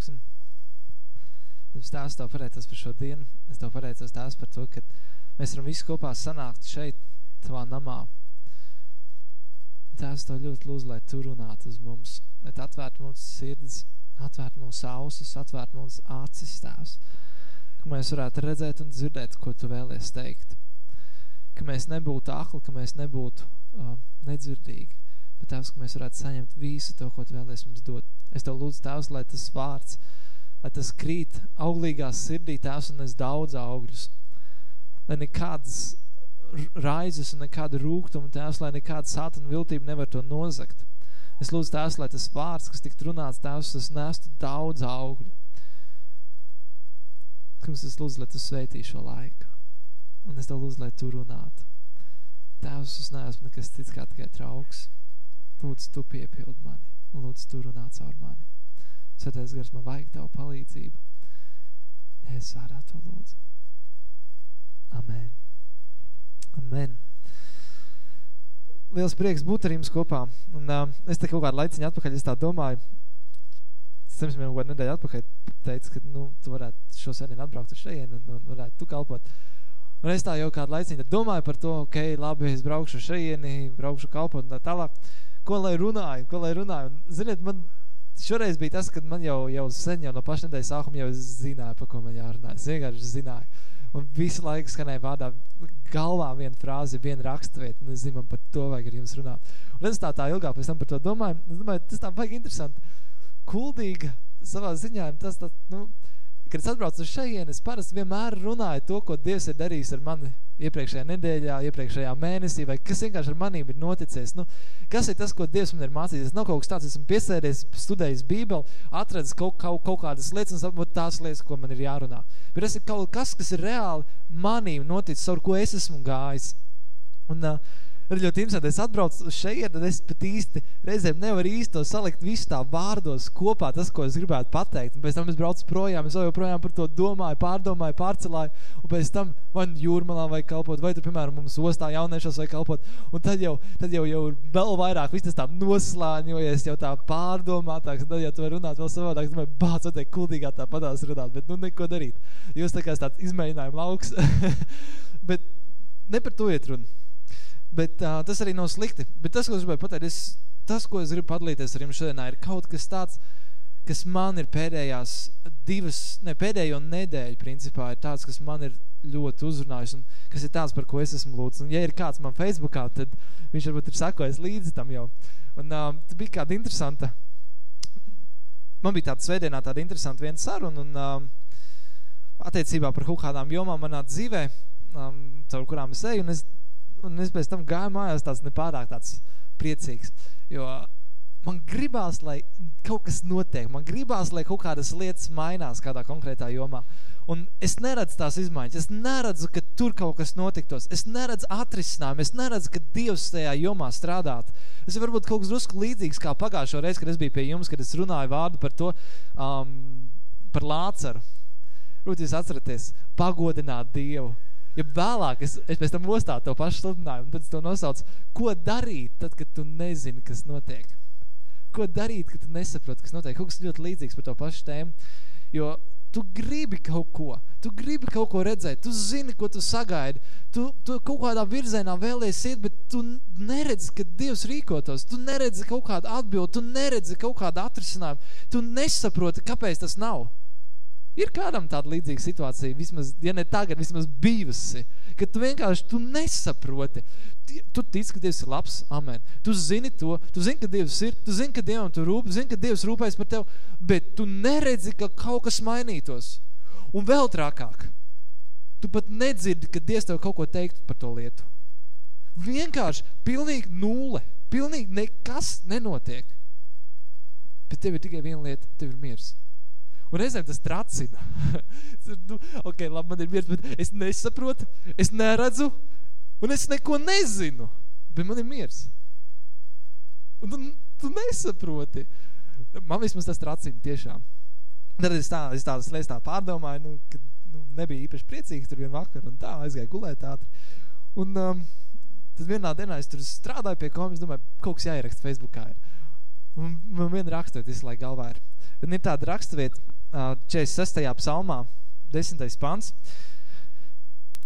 Lūksim. Debes tās tev pareicos par šo dienu. Es tev pareicos tās par to, ka mēs varam visi kopā sanākt šeit, tavā namā. Tās tev ļoti lūdzu, lai tu runātu uz mums, lai tu atvērtu mums sirds, atvērtu mūsu ausis, atvērtu mūsu acis tās, ka mēs varētu redzēt un dzirdēt, ko tu vēlies teikt. Ka mēs nebūtu akli, ka mēs nebūtu uh, nedzirdīgi, bet tās, ka mēs varētu saņemt visu to, ko tu vēlies mums dot. Es tev lūdzu tās, lai tas vārds, lai tas krīt auglīgās sirdī tās un es daudz augļus. Lai nekādas raizes un nekāda rūgtuma tās, lai nekāda sātana viltība nevar to nozakt. Es lūdzu tās, lai tas vārds, kas tikt runāts tās, tas nestu daudz augļu. Kungs, es lūdzu, lai tu sveitī šo laiku. Un es tev lūdzu, lai tu runātu. Tēvs, es neesmu nekas cits kā tikai trauks. Lūdzu, tu piepild mani. Lūdzu, tu runā caur mani. Svētais gars, man vajag tavu palīdzību. Es vārā to lūdzu. Amen. Amen. Liels prieks būt ar jums kopā. Un uh, es te kaut kādu laiciņu atpakaļ, es tā domāju, Sims jau kādu nedēļu atpakaļ teica, ka, nu, tu varētu šo sēdienu atbraukt uz šeien un, un varētu tu kalpot. Un es tā jau kādu laiciņu domāju par to, ok, labi, es braukšu šeieni, braukšu kalpot un tā tālāk. Ko lai runāju, ko lai runāju. Un, ziniet, man šoreiz bija tas, kad man jau, jau sen, jau no paša nedēļas sākuma jau zināju, par ko man jārunā. Es vienkārši zināju. Un visu laiku skanēja vārdā galvā viena frāze, viena rakstavieta, un es zinu, man par to vajag ar jums runāt. Un es tā tā ilgāk pēc tam par to domāju, es domāju, tas tā vajag interesanti. Kuldīga savā ziņā, tas, tas, nu, kad es atbraucu uz šeien, es parasti vienmēr runāju to, ko Dievs ir darījis ar mani iepriekšējā nedēļā, iepriekšējā mēnesī, vai kas vienkārši ar manīm ir noticies. Nu, kas ir tas, ko Dievs man ir mācījis? Nav kaut kas tāds, esmu piesēdies, studējis Bībeli, atradis kaut, kaut, kaut kādas lietas un saprotu tās lietas, ko man ir jārunā. Bet tas ir kaut kas, kas ir reāli manīm noticis, ar ko es esmu gājis. Un uh, ir ļoti interesanti, es atbraucu uz šeit, tad es pat īsti reizēm nevaru īsti to salikt visu tā vārdos kopā, tas, ko es gribētu pateikt. Un pēc tam es braucu projām, es vēl joprojām par to domāju, pārdomāju, pārcelāju, un pēc tam man jūrmalā vai kalpot, vai tur, piemēram, mums ostā jauniešos vai kalpot, un tad jau, tad jau, jau vēl vairāk viss tas tā noslāņojies, jau tā pārdomātāks, un tad jau tu vari runāt vēl savādāk, domāju, bāc, vai kuldīgā tā padās runāt, bet nu neko darīt. Jūs tā kā tāds izmēģinājuma lauks, bet ne par to iet runa. Bet uh, tas arī nav slikti. Bet tas, ko es gribēju pateikt, es, tas, ko es gribu padalīties ar jums šodienā, ir kaut kas tāds, kas man ir pēdējās divas, ne, pēdējo nedēļu principā ir tāds, kas man ir ļoti uzrunājis un kas ir tāds, par ko es esmu lūdzu. Un ja ir kāds man Facebookā, tad viņš varbūt ir sakojis līdzi tam jau. Un uh, tā bija kāda interesanta, man bija tāda svētdienā tāda interesanta viena saruna un uh, attiecībā par kaut kādām jomām manā dzīvē, um, caur kurām es eju, un es un es pēc tam gāju mājās tāds nepārāk tāds priecīgs, jo man gribās, lai kaut kas notiek, man gribās, lai kaut kādas lietas mainās kādā konkrētā jomā. Un es neredzu tās izmaiņas, es neredzu, ka tur kaut kas notiktos, es neredzu atrisinājumu, es neredzu, ka Dievs tajā jomā strādāt. Ir varbūt kaut kas drusku līdzīgs kā pagājušo reizi, kad es biju pie jums, kad es runāju vārdu par to, um, par Lācaru. Rūt, jūs atceraties, pagodināt Dievu ja vēlāk es, es pēc tam ostā to pašu sludināju, un tad es to nosaucu, ko darīt tad, kad tu nezini, kas notiek? Ko darīt, kad tu nesaproti, kas notiek? Kaut kas ļoti līdzīgs par to pašu tēmu, jo tu gribi kaut ko, tu gribi kaut ko redzēt, tu zini, ko tu sagaidi, tu, tu kaut kādā virzienā vēlies iet, bet tu neredzi, ka Dievs rīkotos, tu neredzi kaut kādu atbildi, tu neredzi kaut kādu atrisinājumu, tu nesaproti, kāpēc tas nav. Ir kādam tāda līdzīga situācija, vismaz, ja ne tagad, vismaz bijusi, ka tu vienkārši tu nesaproti. Tu tic, ka Dievs ir labs, amen. Tu zini to, tu zini, ka Dievs ir, tu zini, ka Dievam tu rūp, zini, ka Dievs rūpēs par tevi, bet tu neredzi, ka kaut kas mainītos. Un vēl trākāk, tu pat nedzirdi, ka Dievs tev kaut ko teikt par to lietu. Vienkārši pilnīgi nulle, pilnīgi nekas nenotiek. Bet tev ir tikai viena lieta, tev ir miers. Un reizēm tas tracina. nu, ok, labi, man ir miers, bet es nesaprotu, es neredzu, un es neko nezinu, bet man ir miers. Un tu, tu nesaproti. Man vismaz tas tracina tiešām. Tad es tā, es tādas lietas tā pārdomāju, nu, ka nu, nebija īpaši priecīgs tur vien vakar, un tā aizgāju gulēt ātri. Un um, tad vienā dienā es tur strādāju pie komis, domāju, kaut kas jāieraksta Facebookā ir. Un man viena rakstot visu laiku galvā ir Un ir tāda rakstavieta 46. psalmā, 10. pants.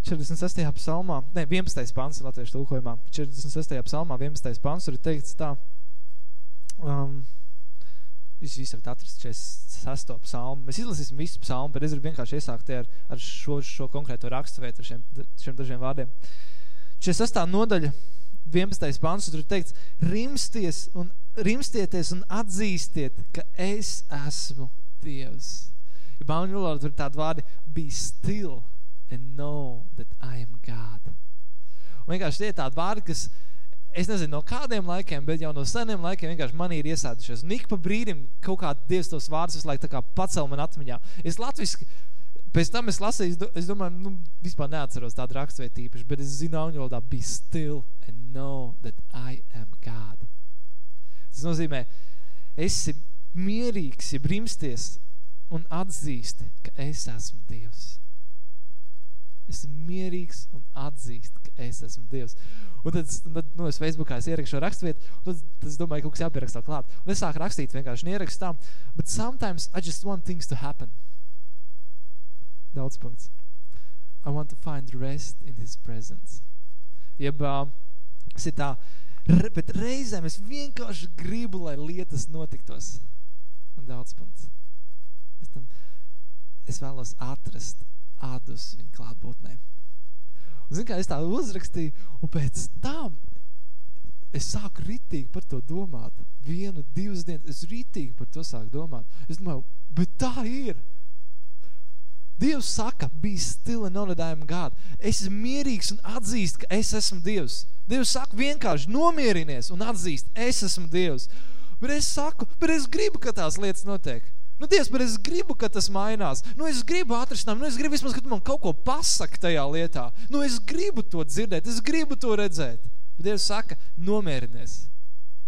46. psalmā, ne, 11. pants latviešu tulkojumā, 46. psalmā, 11. pants, tur ir teikts tā, um, jūs visi varat atrast 46. psalmu. Mēs izlasīsim visu psalmu, bet es gribu vienkārši iesākt ar, ar šo, šo konkrēto rakstaviet, ar šiem, šiem dažiem vārdiem. 46. nodaļa, 11. pants, tur ir teikts, rimsties un, rimstieties un atzīstiet, ka es esmu Dievs. Ja bauņu valodā tur tādi vārdi, be still and know that I am God. Un vienkārši tie ir tādi vārdi, kas, es nezinu, no kādiem laikiem, bet jau no seniem laikiem vienkārši manī ir iesēdušies. Un ik pa brīdim kaut kā Dievs tos vārdus visu laiku tā kā pacel man atmiņā. Es latviski, pēc tam es lasīju, es domāju, nu, vispār neatceros tādu rakstveidu tīpaši, bet es zinu angļu valodā, be still and know that I am God. Tas nozīmē, esi mierīgs, ja brimsties un atzīsti, ka es esmu Dievs. Es esmu mierīgs un atzīst, ka es esmu Dievs. Un tad, tad nu, es Facebookā es ierakšu rakstvietu, un tad, tad es domāju, ka kaut kas jāpierakstā klāt. Un es sāku rakstīt vienkārši ierakstām, but sometimes I just want things to happen. Daudz punkts. I want to find rest in his presence. Jeb, uh, es ir tā, bet reizēm es vienkārši gribu, lai lietas notiktos. Un daudz punkts. Es, tam, es vēlos atrast ādus viņa klātbūtnē. Un zin kā, es tā uzrakstīju, un pēc tam es sāku ritīgi par to domāt. Vienu, divas dienas, es ritīgi par to sāku domāt. Es domāju, bet tā ir. Dievs saka, be still and that I am God. Es esmu mierīgs un atzīst, ka es esmu Dievs. Dievs saka vienkārši nomierinies un atzīst, es esmu Dievs. Bet es saku, bet es gribu, ka tās lietas notiek. Nu, Dievs, bet es gribu, ka tas mainās. Nu, es gribu atrisināt, nu, es gribu vismaz, ka tu man kaut ko pasaki tajā lietā. Nu, es gribu to dzirdēt, es gribu to redzēt. Bet Dievs saka, nomierinies.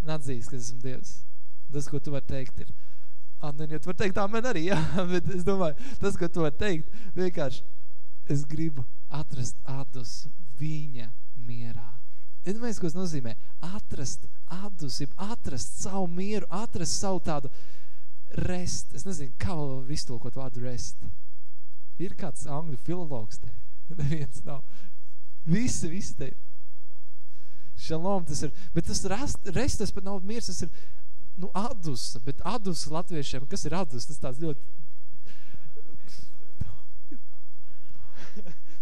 Un atzīst, ka esmu Dievs. Tas, ko tu vari teikt, ir, Amen, ja tu vari teikt, amen arī, jā, bet es domāju, tas, ko tu vari teikt, vienkārši, es gribu atrast atdus viņa mierā. Iedomājies, ko tas nozīmē? Atrast atdus, atrast savu mieru, atrast savu tādu, rest. Es nezinu, kā vēl iztulkot vārdu rest. Ir kāds angļu filologs te? Neviens nav. Visi, visi te. Šalom tas ir. Bet tas rest, rest tas pat nav miers, tas ir, nu, adus. Bet adus latviešiem, kas ir adus? Tas tāds ļoti...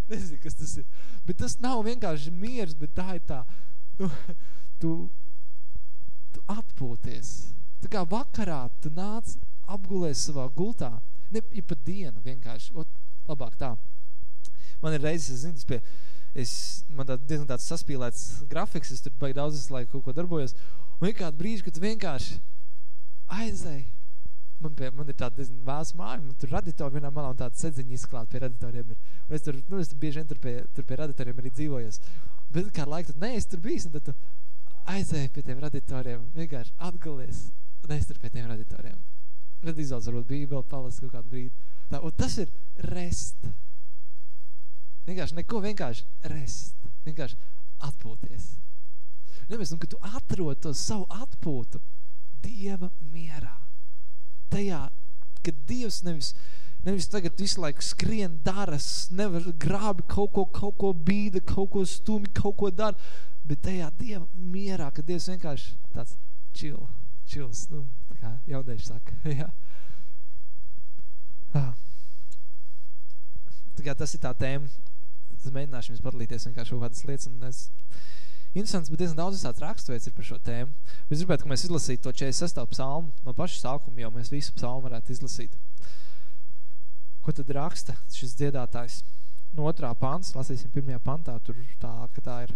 Nezinu, kas tas ir. Bet tas nav vienkārši miers, bet tā ir tā, nu, tu, tu atpūties Tā kā vakarā tu nāc apgulēs savā gultā, ne ja pat dienu vienkārši, ot, labāk tā. Man ir reizes, es zinu, es pie, es, man tā diezgan tāds saspīlēts grafiks, es tur baigi daudzas laiku kaut ko darbojos, un ir kādu brīži, kad vienkārši aizēji, man, pie, man ir tāda diezgan vēls māja, man tur raditori vienā malā un tāda sedziņa izklāt pie raditoriem ir. Un es tur, nu, es tur bieži vien tur pie, tur pie raditoriem arī dzīvojies. Bet kā laika, tad nē, es tur bijis, un tad tu aizēji pie tiem raditoriem, vienkārši atgulies nestur pie tiem raditoriem. Tad izauds varbūt bībeli, palas kaut kādu brīdi. Tā, un tas ir rest. Vienkārši neko, vienkārši rest. Vienkārši atpūties. Nevis, un kad tu atrod to savu atpūtu Dieva mierā. Tajā, kad Dievs nevis, nevis tagad visu laiku skrien, daras, nevar grābi kaut ko, kaut ko bīda, kaut ko stumi, kaut ko dara, bet tajā Dieva mierā, kad Dievs vienkārši tāds chill čils, nu, tā kā jaunieši saka, jā. Ah. Tā kā tas ir tā tēma, es mēģināšu jums padalīties vienkārši kaut kādas lietas, un es, interesants, bet diezgan daudz tāds raksturveids ir par šo tēmu. Es gribētu, ka mēs izlasītu to 46. psalmu no paša sākuma, jo mēs visu psalmu varētu izlasīt. Ko tad raksta šis dziedātājs? No otrā pants, lasīsim pirmajā pantā, tur tā, ka tā ir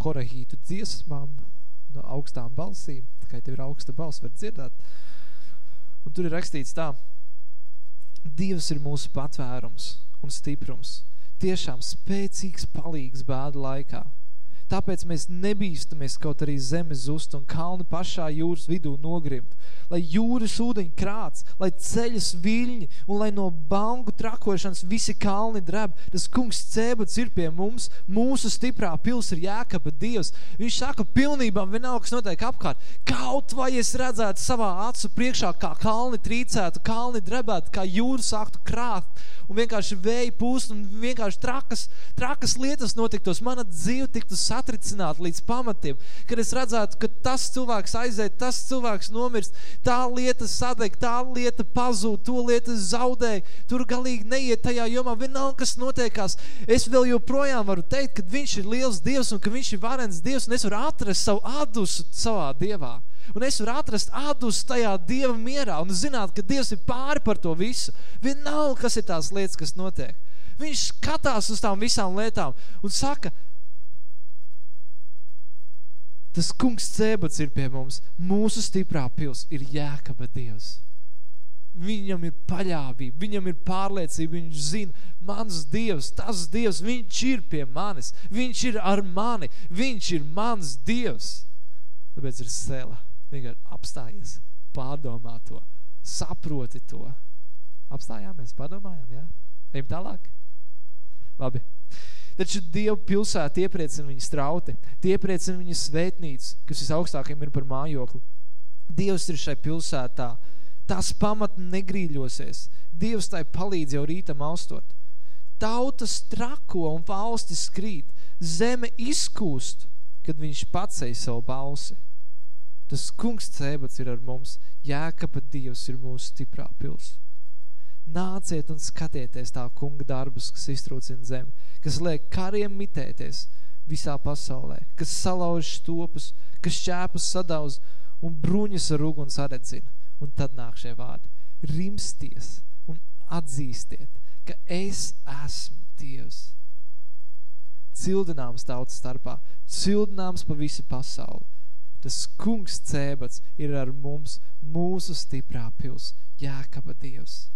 korahītu dziesmām, no augstām balsīm, tikai tev ir augsta balss, var dzirdēt. Un tur ir rakstīts tā, Dievs ir mūsu patvērums un stiprums, tiešām spēcīgs palīgs bēdu laikā. Tāpēc mēs nebīstamies kaut arī zeme zust un kalni pašā jūras vidū nogrimtu. Lai jūras ūdeņi krāts, lai ceļas viļņi un lai no bangu trakošanas visi kalni dreb. Tas kungs cēbats ir pie mums, mūsu stiprā pils ir jēkaba Dievs. Viņš saka pilnībā vienalga, kas notiek apkārt. Kaut vai es redzētu savā acu priekšā, kā kalni trīcētu, kalni drebētu, kā jūra sāktu krāt un vienkārši vēja pūst un vienkārši trakas, trakas lietas notiktos. Mana dzīve tiktu satricināta līdz pamatiem, kad es redzētu, ka tas cilvēks aiziet, tas cilvēks nomirst, tā lieta sadeg, tā lieta pazūd, to lieta zaudē, tur galīgi neiet tajā jomā, vienalga, kas notiekās. Es vēl joprojām varu teikt, ka viņš ir liels Dievs un ka viņš ir varens Dievs un es varu atrast savu adusu savā Dievā. Un es varu atrast atdus tajā Dieva mierā un zināt, ka Dievs ir pāri par to visu. Vienalga, kas ir tās lietas, kas notiek. Viņš skatās uz tām visām lietām un saka, tas kungs cēbats ir pie mums, mūsu stiprā pils ir jēkaba Dievs. Viņam ir paļāvība, viņam ir pārliecība, viņš zina, mans Dievs, tas Dievs, viņš ir pie manis, viņš ir ar mani, viņš ir mans Dievs. Tāpēc ir sēla. Vienkārši apstājies, pārdomā to, saproti to. Apstājāmies, padomājām, jā? Ejam tālāk? Labi. Taču Dievu pilsēta iepriecina viņa strauti, tie iepriecina viņa svētnīcu, kas visaugstākajiem ir par mājokli. Dievs ir šai pilsētā, tās pamat negrīļosies, Dievs tai palīdz jau rītam austot. Tautas trako un valstis krīt, zeme izkūst, kad viņš pacēja savu balsi. Tas kungs cēbats ir ar mums, jēkapa Dievs ir mūsu stiprā pils. Nāciet un skatieties tā kunga darbus, kas iztrūcina zemi, kas liek kariem mitēties visā pasaulē, kas salauž stopus, kas šķēpus sadauz un bruņas ar uguns aredzina. Un tad nāk šie vārdi. Rimsties un atzīstiet, ka es esmu Dievs. Cildināms tautas starpā, cildināms pa visu pasauli tas kungs cēbats ir ar mums, mūsu stiprā pils, Jēkaba Dievs.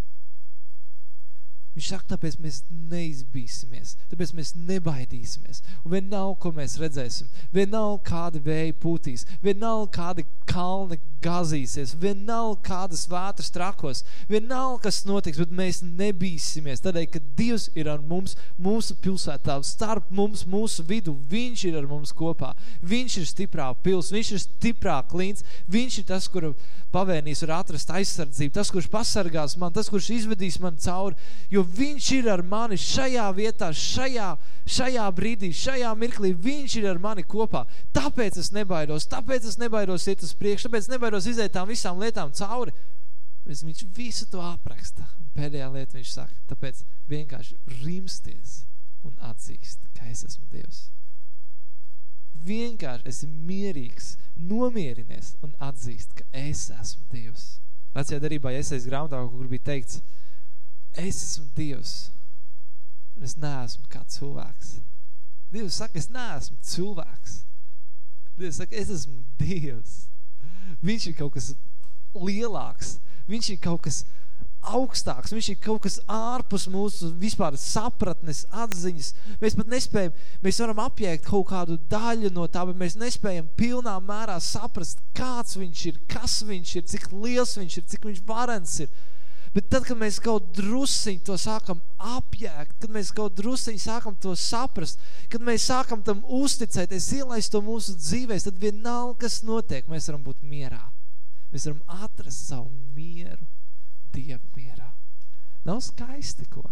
Viņš saka, tāpēc mēs neizbīsimies, tāpēc mēs nebaidīsimies. Un vienalga, ko mēs redzēsim, vienalga, kādi vēji pūtīs, vienalga, kādi kalni gazīsies, vienalga, kādas vētras trakos, vienalga, kas notiks, bet mēs nebīsimies, tādēļ, ka Dievs ir ar mums, mūsu pilsētā, starp mums, mūsu vidu, Viņš ir ar mums kopā. Viņš ir stiprā pils, Viņš ir stiprā klīns, Viņš ir tas, kura pavēnīs var atrast aizsardzību, tas, kurš pasargās man, tas, kurš izvedīs man cauri, jo viņš ir ar mani šajā vietā, šajā, šajā brīdī, šajā mirklī, viņš ir ar mani kopā. Tāpēc es nebaidos, tāpēc es nebaidos iet uz priekšu, tāpēc nebaidos izēt tām visām lietām cauri. Viņš visu to apraksta. Pēdējā lieta viņš saka, tāpēc vienkārši rimsties un atzīst, ka es esmu Dievs. Vienkārši esi mierīgs, nomierinies un atzīst, ka es esmu Dievs. Vecajā darībā iesaist grāmatā, kur bija teikts, es esmu Dievs, un es neesmu kā cilvēks. Dievs saka, es neesmu cilvēks. Dievs saka, es esmu Dievs. Viņš ir kaut kas lielāks. Viņš ir kaut kas augstāks, viņš ir kaut kas ārpus mūsu vispār sapratnes, atziņas. Mēs pat nespējam, mēs varam apjēgt kaut kādu daļu no tā, bet mēs nespējam pilnā mērā saprast, kāds viņš ir, kas viņš ir, cik liels viņš ir, cik viņš varens ir. Bet tad, kad mēs kaut drusiņi to sākam apjēgt, kad mēs kaut drusiņi sākam to saprast, kad mēs sākam tam uzticēties, ielaist to mūsu dzīvēs, tad vienalga, kas notiek, mēs varam būt mierā. Mēs varam atrast savu mieru Dieva mierā. Nav skaisti ko.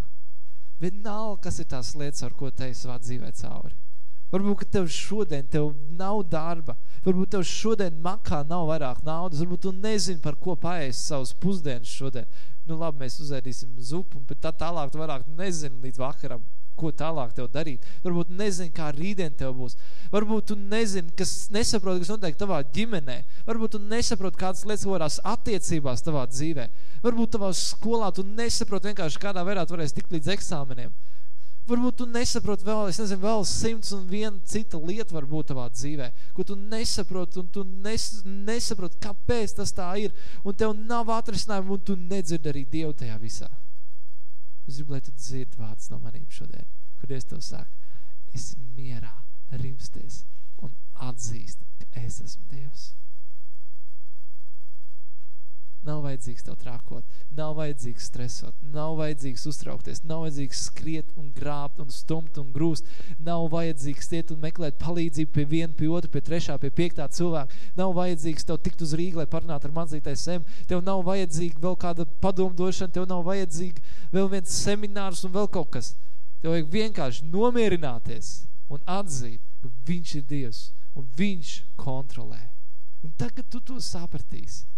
Vienalga, kas ir tās lietas, ar ko te savā dzīvē cauri. Varbūt, ka tev šodien tev nav darba, varbūt tev šodien makā nav vairāk naudas, varbūt tu nezini, par ko paēst savus pusdienas šodien. Nu labi, mēs uzēdīsim zupu, bet tā tālāk tu vairāk nezini līdz vakaram, ko tālāk tev darīt. Varbūt nezini, kā rītdien tev būs. Varbūt tu nezini, kas nesaprot, kas notiek tavā ģimenē. Varbūt tu nesaprot, kādas lietas varās attiecībās tavā dzīvē. Varbūt tavā skolā tu nesaprot vienkārši, kādā veidā tu varēsi tikt līdz eksāmeniem. Varbūt tu nesaprot vēl, es nezinu, vēl simts un viena cita lieta var būt tavā dzīvē, ko tu nesaprot un tu nes, nesaprot, kāpēc tas tā ir, un tev nav atrisinājumu, un tu nedzird arī Dievu tajā visā. Es gribu, lai tu dzird vārds no manīm šodien, kur es tev saku, es mierā rimsties un atzīst, ka es esmu Dievs. Nav vajadzīgs tev trākot, nav vajadzīgs stresot, nav vajadzīgs uztraukties, nav vajadzīgs skriet un grābt un stumt un grūst, nav vajadzīgs tiet un meklēt palīdzību pie viena, pie otra, pie trešā, pie piektā cilvēka, nav vajadzīgs tev tikt uz Rīgu, lai parunātu ar manzītais sem, tev nav vajadzīga vēl kāda padomdošana, tev nav vajadzīga vēl viens seminārs un vēl kaut kas. Tev vajag vienkārši nomierināties un atzīt, ka viņš ir Dievs un viņš kontrolē. Un tagad tu to sapratīsi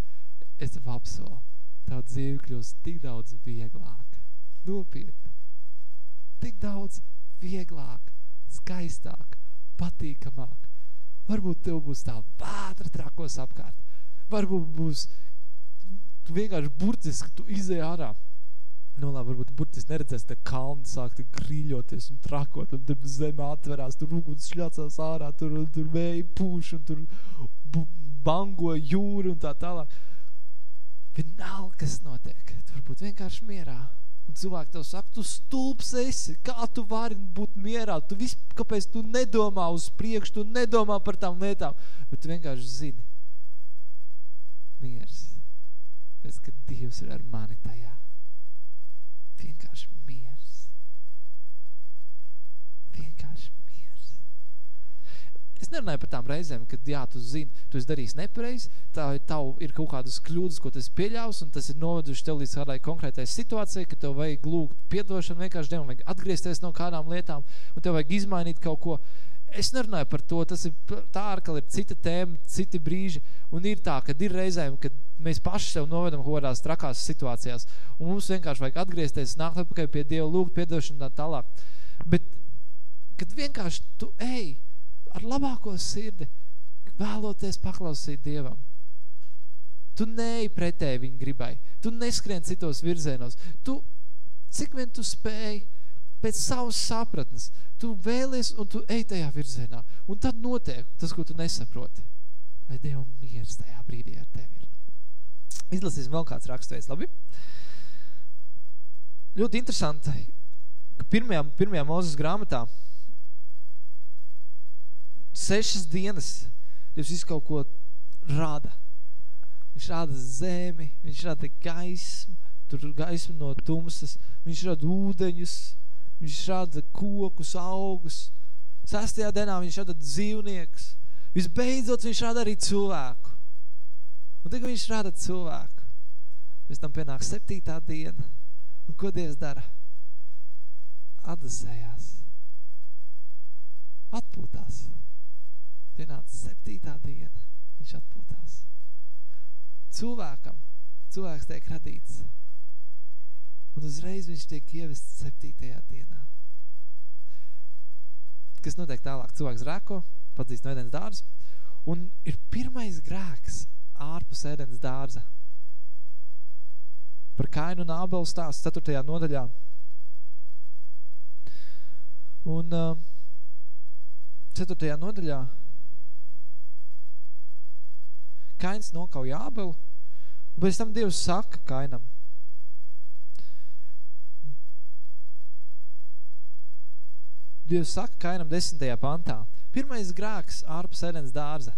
es tev apsolu, tā dzīve kļūst tik daudz vieglāk. Nopietni. Tik daudz vieglāk, skaistāk, patīkamāk. Varbūt tev būs tā vētra trakos apkārt. Varbūt būs vienkārši burtiski, tu izēj ārā. Nu, labi, varbūt burtiski neredzēs te kalni sākt grīļoties un trakot, un te zeme atverās, tur uguns šļacās ārā, tur, tur vēji pūš, un tur bango jūri un tā tālāk. Vienalga, kas notiek, tu varbūt vienkārši mierā. Un cilvēki tev saka, tu stulps esi, kā tu vari būt mierā, tu vis, kāpēc tu nedomā uz priekšu, tu nedomā par tām lietām, bet tu vienkārši zini. Miers. Pēc, ka Dievs ir ar mani tajā. Vienkārši miers. Vienkārši Es nerunāju par tām reizēm, kad jā, tu zini, tu esi darījis nepareizi, tā tavu ir kaut kādas kļūdas, ko tu esi pieļaus, un tas ir noveduši tev līdz kādai konkrētai situācijai, ka tev vajag lūgt piedošanu, vienkārši Dievam vajag atgriezties no kādām lietām, un tev vajag izmainīt kaut ko. Es nerunāju par to, tas ir tā ārkal ir cita tēma, citi brīži, un ir tā, kad ir reizēm, kad mēs paši sev novedam kādās trakās situācijās, un mums vienkārši vajag atgriezties, nākt atpakaļ pie Dieva, lūgt piedošanu tā tālāk. Bet, kad vienkārši tu ej, ar labāko sirdi, vēloties paklausīt Dievam. Tu neej pretēji viņa gribai. Tu neskrien citos virzienos. Tu, cik vien tu spēj, pēc savas sapratnes, tu vēlies un tu ej tajā virzienā. Un tad notiek tas, ko tu nesaproti. Lai Dievam miers tajā brīdī ar tevi ir. Izlasīsim vēl kāds rakstveids, labi? Ļoti interesanti, ka pirmajā, pirmajā mūzes grāmatā sešas dienas Dievs visu kaut ko rada. Viņš rada zemi, viņš rada gaismu, tur gaismu no tumsas, viņš rada ūdeņus, viņš rada kokus, augus. Sastajā dienā viņš rada dzīvniekus. Visbeidzot viņš rada arī cilvēku. Un tagad viņš rada cilvēku. Pēc tam pienāk septītā diena. Un ko Dievs dara? Atdasējās. Atpūtās. Pienāca septītā diena, viņš atpūtās. Cilvēkam, cilvēks tiek radīts. Un uzreiz viņš tiek ievests septītajā dienā. Kas notiek tālāk? Cilvēks rēko, padzīst no ēdienas dārza, un ir pirmais grēks ārpus ēdienas dārza. Par Kainu un Ābelu stāsts 4. nodaļā. Un uh, 4. nodaļā Kains nokauja Ābelu, un pēc tam Dievs saka Kainam, Dievs saka Kainam desmitajā pantā, pirmais grāks ārpus ēdens dārza.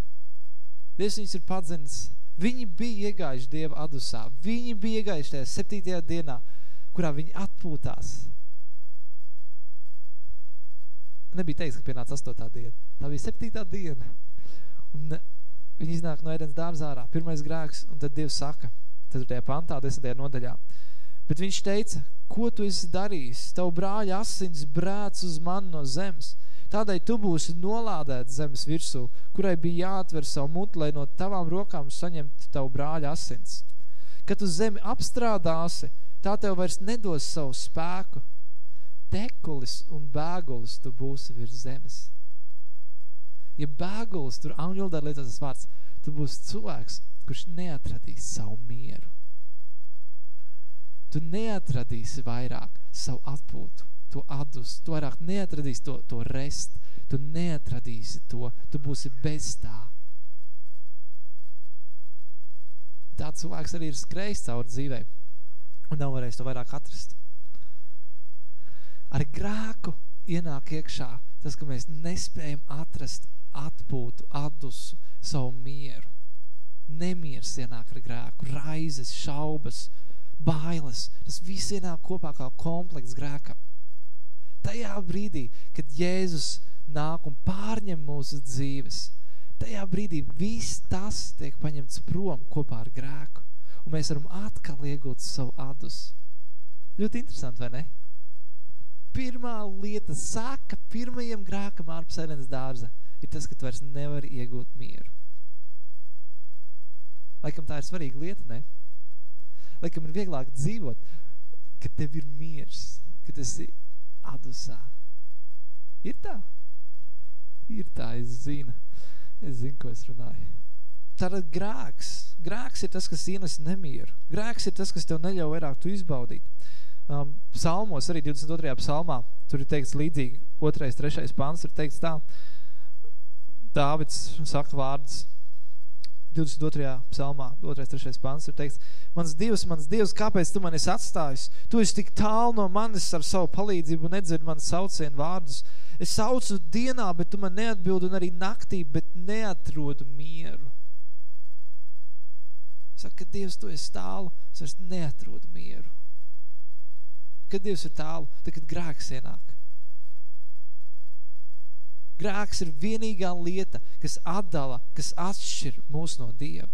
Dievs viņus ir padzinis, viņi bija iegājuši Dieva adusā, viņi bija iegājuši tajā septītajā dienā, kurā viņi atpūtās. Nebija teiks, ka pienāca astotā diena. Tā bija septītā diena. Un Viņi iznāk no ēdens dārza ārā, pirmais grēks, un tad Dievs saka, 4. pantā, 10. nodaļā. Bet viņš teica, ko tu esi darījis? Tavu brāļa asins brēc uz mani no zemes. Tādai tu būsi nolādēts zemes virsū, kurai bija jāatver savu mutu, lai no tavām rokām saņemt tavu brāļa asins. Kad tu zemi apstrādāsi, tā tev vairs nedos savu spēku. Tekulis un bēgulis tu būsi virs zemes ja bēgulis, tur angļu valodā lietas tas vārds, tu būsi cilvēks, kurš neatradīs savu mieru. Tu neatradīsi vairāk savu atpūtu, to atdus, tu vairāk neatradīsi to, to rest, tu neatradīsi to, tu būsi bez tā. Tā cilvēks arī ir skrējis cauri dzīvē un nav varējis to vairāk atrast. Ar grēku ienāk iekšā tas, ka mēs nespējam atrast atpūtu, atdusu, savu mieru. Nemieris ienāk ar grēku, raizes, šaubas, bailes. Tas viss ienāk kopā kā komplekts grēkam. Tajā brīdī, kad Jēzus nāk un pārņem mūsu dzīves, tajā brīdī viss tas tiek paņemts prom kopā ar grēku. Un mēs varam atkal iegūt savu adus. Ļoti interesanti, vai ne? Pirmā lieta saka pirmajam grēkam ārpus ēdienas dārza ir tas, ka tu vairs nevari iegūt mieru. Laikam tā ir svarīga lieta, ne? Laikam ir vieglāk dzīvot, ka tev ir miers, ka tu esi adusā. Ir tā? Ir tā, es zinu. Es zinu, ko es runāju. Tātad grēks. Grēks ir tas, kas ienes nemieru. Grēks ir tas, kas tev neļauj vairāk tu izbaudīt. Um, psalmos, arī 22. psalmā, tur ir teikts līdzīgi, otrais, trešais pants, tur teikts tā, Dāvids saka vārdus 22. psalmā, 2. 3. pants, ir teikts, mans Dievs, mans Dievs, kāpēc tu mani esi atstājis? Tu esi tik tālu no manis ar savu palīdzību nedzird man saucienu vārdus. Es saucu dienā, bet tu man neatbildi un arī naktī, bet neatrodu mieru. Saka, ka Dievs, tu esi tālu, es vairs neatrodu mieru. Kad Dievs ir tālu, tad, kad grēks ienāk. Grēks ir vienīgā lieta, kas atdala, kas atšķir mūs no Dieva.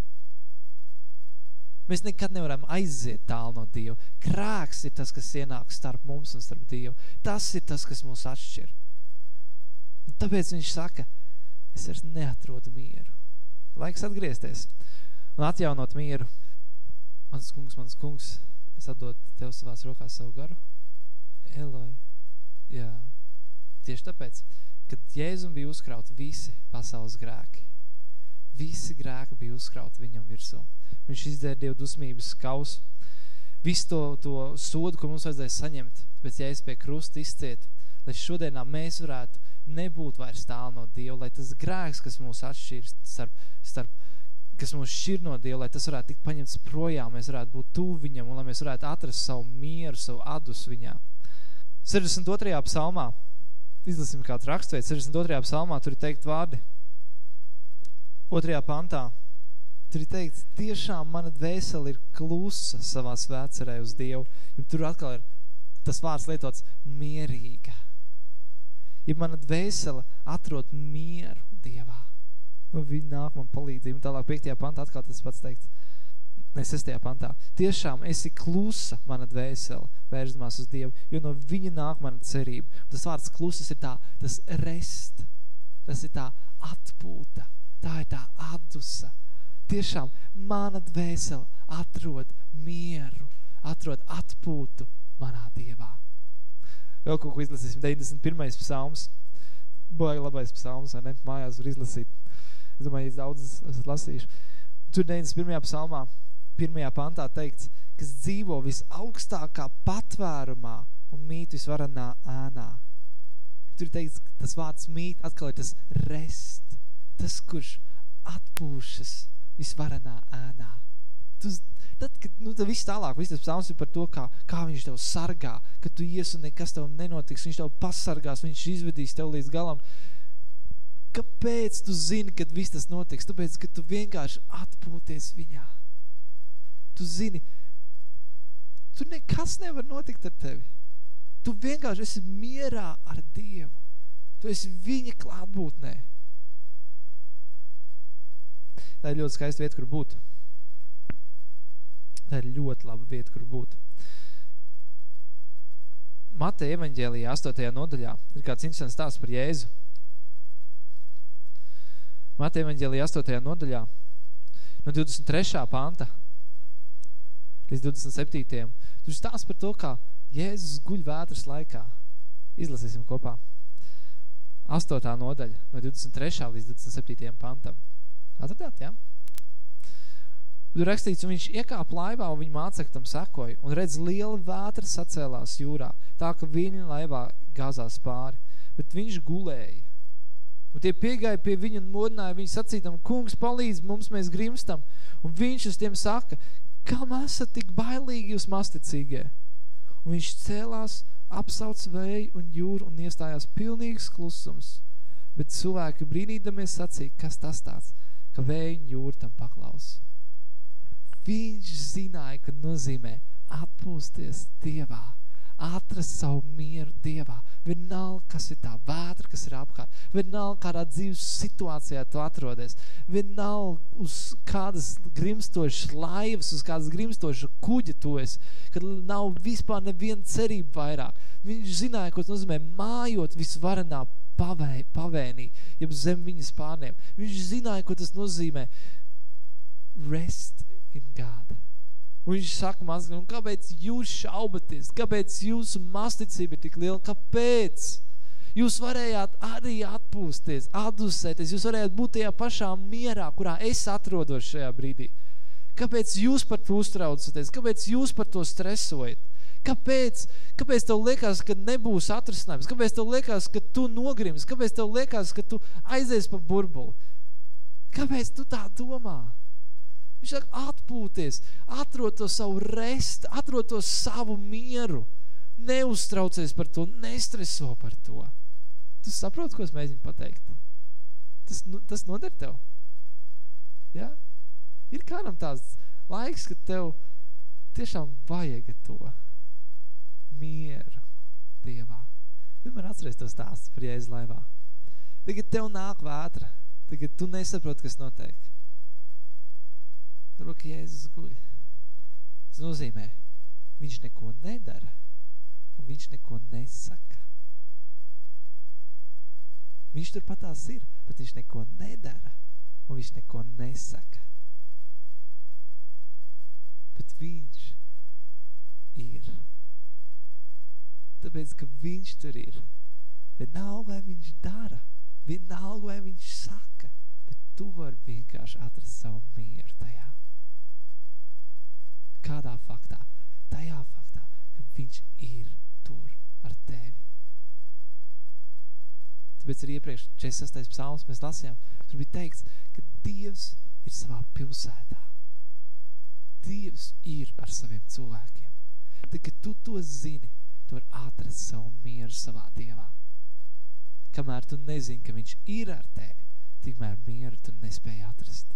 Mēs nekad nevaram aiziet tālu no Dieva. Grēks ir tas, kas ienāk starp mums un starp Dievu. Tas ir tas, kas mūs atšķir. Un tāpēc viņš saka, es vairs neatrodu mieru. Laiks atgriezties un atjaunot mieru. Mans kungs, mans kungs, es atdodu tev savās rokās savu garu. Eloi. Jā. Tieši tāpēc kad Jēzum bija uzkraut visi pasaules grēki. Visi grēki bija uzkraut viņam virsū. Viņš izdzēra Dievu dusmības kausu. Visu to, to sodu, ko mums vajadzēja saņemt, tāpēc Jēzus pie krusta izciet, lai šodienā mēs varētu nebūt vairs tālu no Dieva, lai tas grēks, kas mūs atšķir starp, starp kas mūs šķir no Dieva, lai tas varētu tikt paņemts projām, mēs varētu būt tuvu viņam un lai mēs varētu atrast savu mieru, savu adus viņā. 62. psalmā izlasim kāds rakstveids, 62. psalmā, tur ir teikt vārdi. Otrajā pantā, tur ir teikt, tiešām mana dvēsele ir klusa savā svētcerē uz Dievu. Ja tur atkal ir tas vārds lietots mierīga. Ja mana dvēsele atrod mieru Dievā, nu viņi nāk man palīdzību. Un tālāk 5. pantā atkal tas pats teikts ne 6. pantā. Tiešām esi klusa mana dvēsele, vērzdamās uz Dievu, jo no viņa nāk mana cerība. Tas vārds klusas ir tā, tas rest, tas ir tā atpūta, tā ir tā atdusa. Tiešām mana dvēsele atrod mieru, atrod atpūtu manā Dievā. Vēl kaut ko izlasīsim, 91. psalms. Boja labais psalms, vai ne? Mājās var izlasīt. Es domāju, es daudz esat lasījuši. Tur 91. psalmā pirmajā pantā teikts, kas dzīvo visaugstākā patvērumā un mīt visvaranā ēnā. Tur ir teikts, tas vārds mīt atkal ir tas rest, tas, kurš atpūšas visvaranā ēnā. Tu, tad, kad, nu, tad viss tālāk, viss tas psalms ir par to, kā, kā viņš tev sargā, ka tu ies un nekas tev nenotiks, viņš tev pasargās, viņš izvedīs tev līdz galam. Kāpēc tu zini, kad viss tas notiks? Tāpēc, ka tu vienkārši atpūties viņā. Tu zini, tu nekas nevar notikt ar tevi. Tu vienkārši esi mierā ar Dievu. Tu esi viņa klātbūtnē. Tā ir ļoti skaista vieta, kur būt. Tā ir ļoti laba vieta, kur būt. Mateja evaņģēlijā 8. nodaļā ir kāds interesants stāsts par Jēzu. Mateja evaņģēlijā 8. nodaļā no 23. panta līdz 27. Tur stāsts par to, kā Jēzus guļ vētras laikā. Izlasīsim kopā. 8. nodaļa no 23. līdz 27. pantam. Atradāt, jā? Tur rakstīts, un viņš iekāpa laivā, un viņa mācektam sekoja, un redz, liela vētra sacēlās jūrā, tā, ka viņa laivā gāzās pāri, bet viņš gulēja. Un tie piegāja pie viņa un modināja viņu sacītam, kungs, palīdz mums, mēs grimstam. Un viņš uz tiem saka, kam esat tik bailīgi jūs masticīgie? Un viņš cēlās, apsauc vēju un jūru un iestājās pilnīgs klusums. Bet cilvēki brīnīdamies sacīja, kas tas tāds, ka vēju un jūra tam paklaus. Viņš zināja, ka nozīmē atpūsties Dievā atrast savu mieru Dievā. Vienalga, kas ir tā vētra, kas ir apkārt. Vienalga, kādā dzīves situācijā tu atrodies. Vienalga, uz kādas grimstošas laivas, uz kādas grimstošas kuģa tu esi, kad nav vispār neviena cerība vairāk. Viņš zināja, ko tas nozīmē mājot visvarenā pavē, pavēnī, jeb zem viņas pārniem. Viņš zināja, ko tas nozīmē rest in God. Un viņš saka mazliet, un kāpēc jūs šaubaties? Kāpēc jūsu masticība ir tik liela? Kāpēc? Jūs varējāt arī atpūsties, atdusēties, jūs varējāt būt tajā pašā mierā, kurā es atrodos šajā brīdī. Kāpēc jūs par to uztraucaties? Kāpēc jūs par to stresojat? Kāpēc, kāpēc tev liekas, ka nebūs atrisinājums? Kāpēc tev liekas, ka tu nogrims? Kāpēc tev liekas, ka tu aizies pa burbuli? Kāpēc tu tā domā? Viņš saka, atpūties, atrod to savu rest, atrod to savu mieru. Neuztraucies par to, nestreso par to. Tu saproti, ko es mēģinu pateikt? Tas, nu, tas noder tev. Ja? Ir kādam tāds laiks, kad tev tiešām vajag to mieru Dievā. Vienmēr atceries to stāstu par Jēzus laivā. Tagad tev nāk vētra. Tagad tu nesaproti, kas notiek. Tur, ka Jēzus guļ. Tas nozīmē, viņš neko nedara un viņš neko nesaka. Viņš tur patās ir, bet viņš neko nedara un viņš neko nesaka. Bet viņš ir. Tāpēc, ka viņš tur ir. Vienalga, vai viņš dara, vienalga, vai viņš saka, bet tu vari vienkārši atrast savu mieru tajā. Kādā faktā? Tajā faktā, ka viņš ir tur ar tevi. Tāpēc arī iepriekš 46. psalms mēs lasījām, tur bija teikts, ka Dievs ir savā pilsētā. Dievs ir ar saviem cilvēkiem. Tad, kad tu to zini, tu var atrast savu mieru savā Dievā. Kamēr tu nezini, ka viņš ir ar tevi, tikmēr mieru tu nespēji atrast.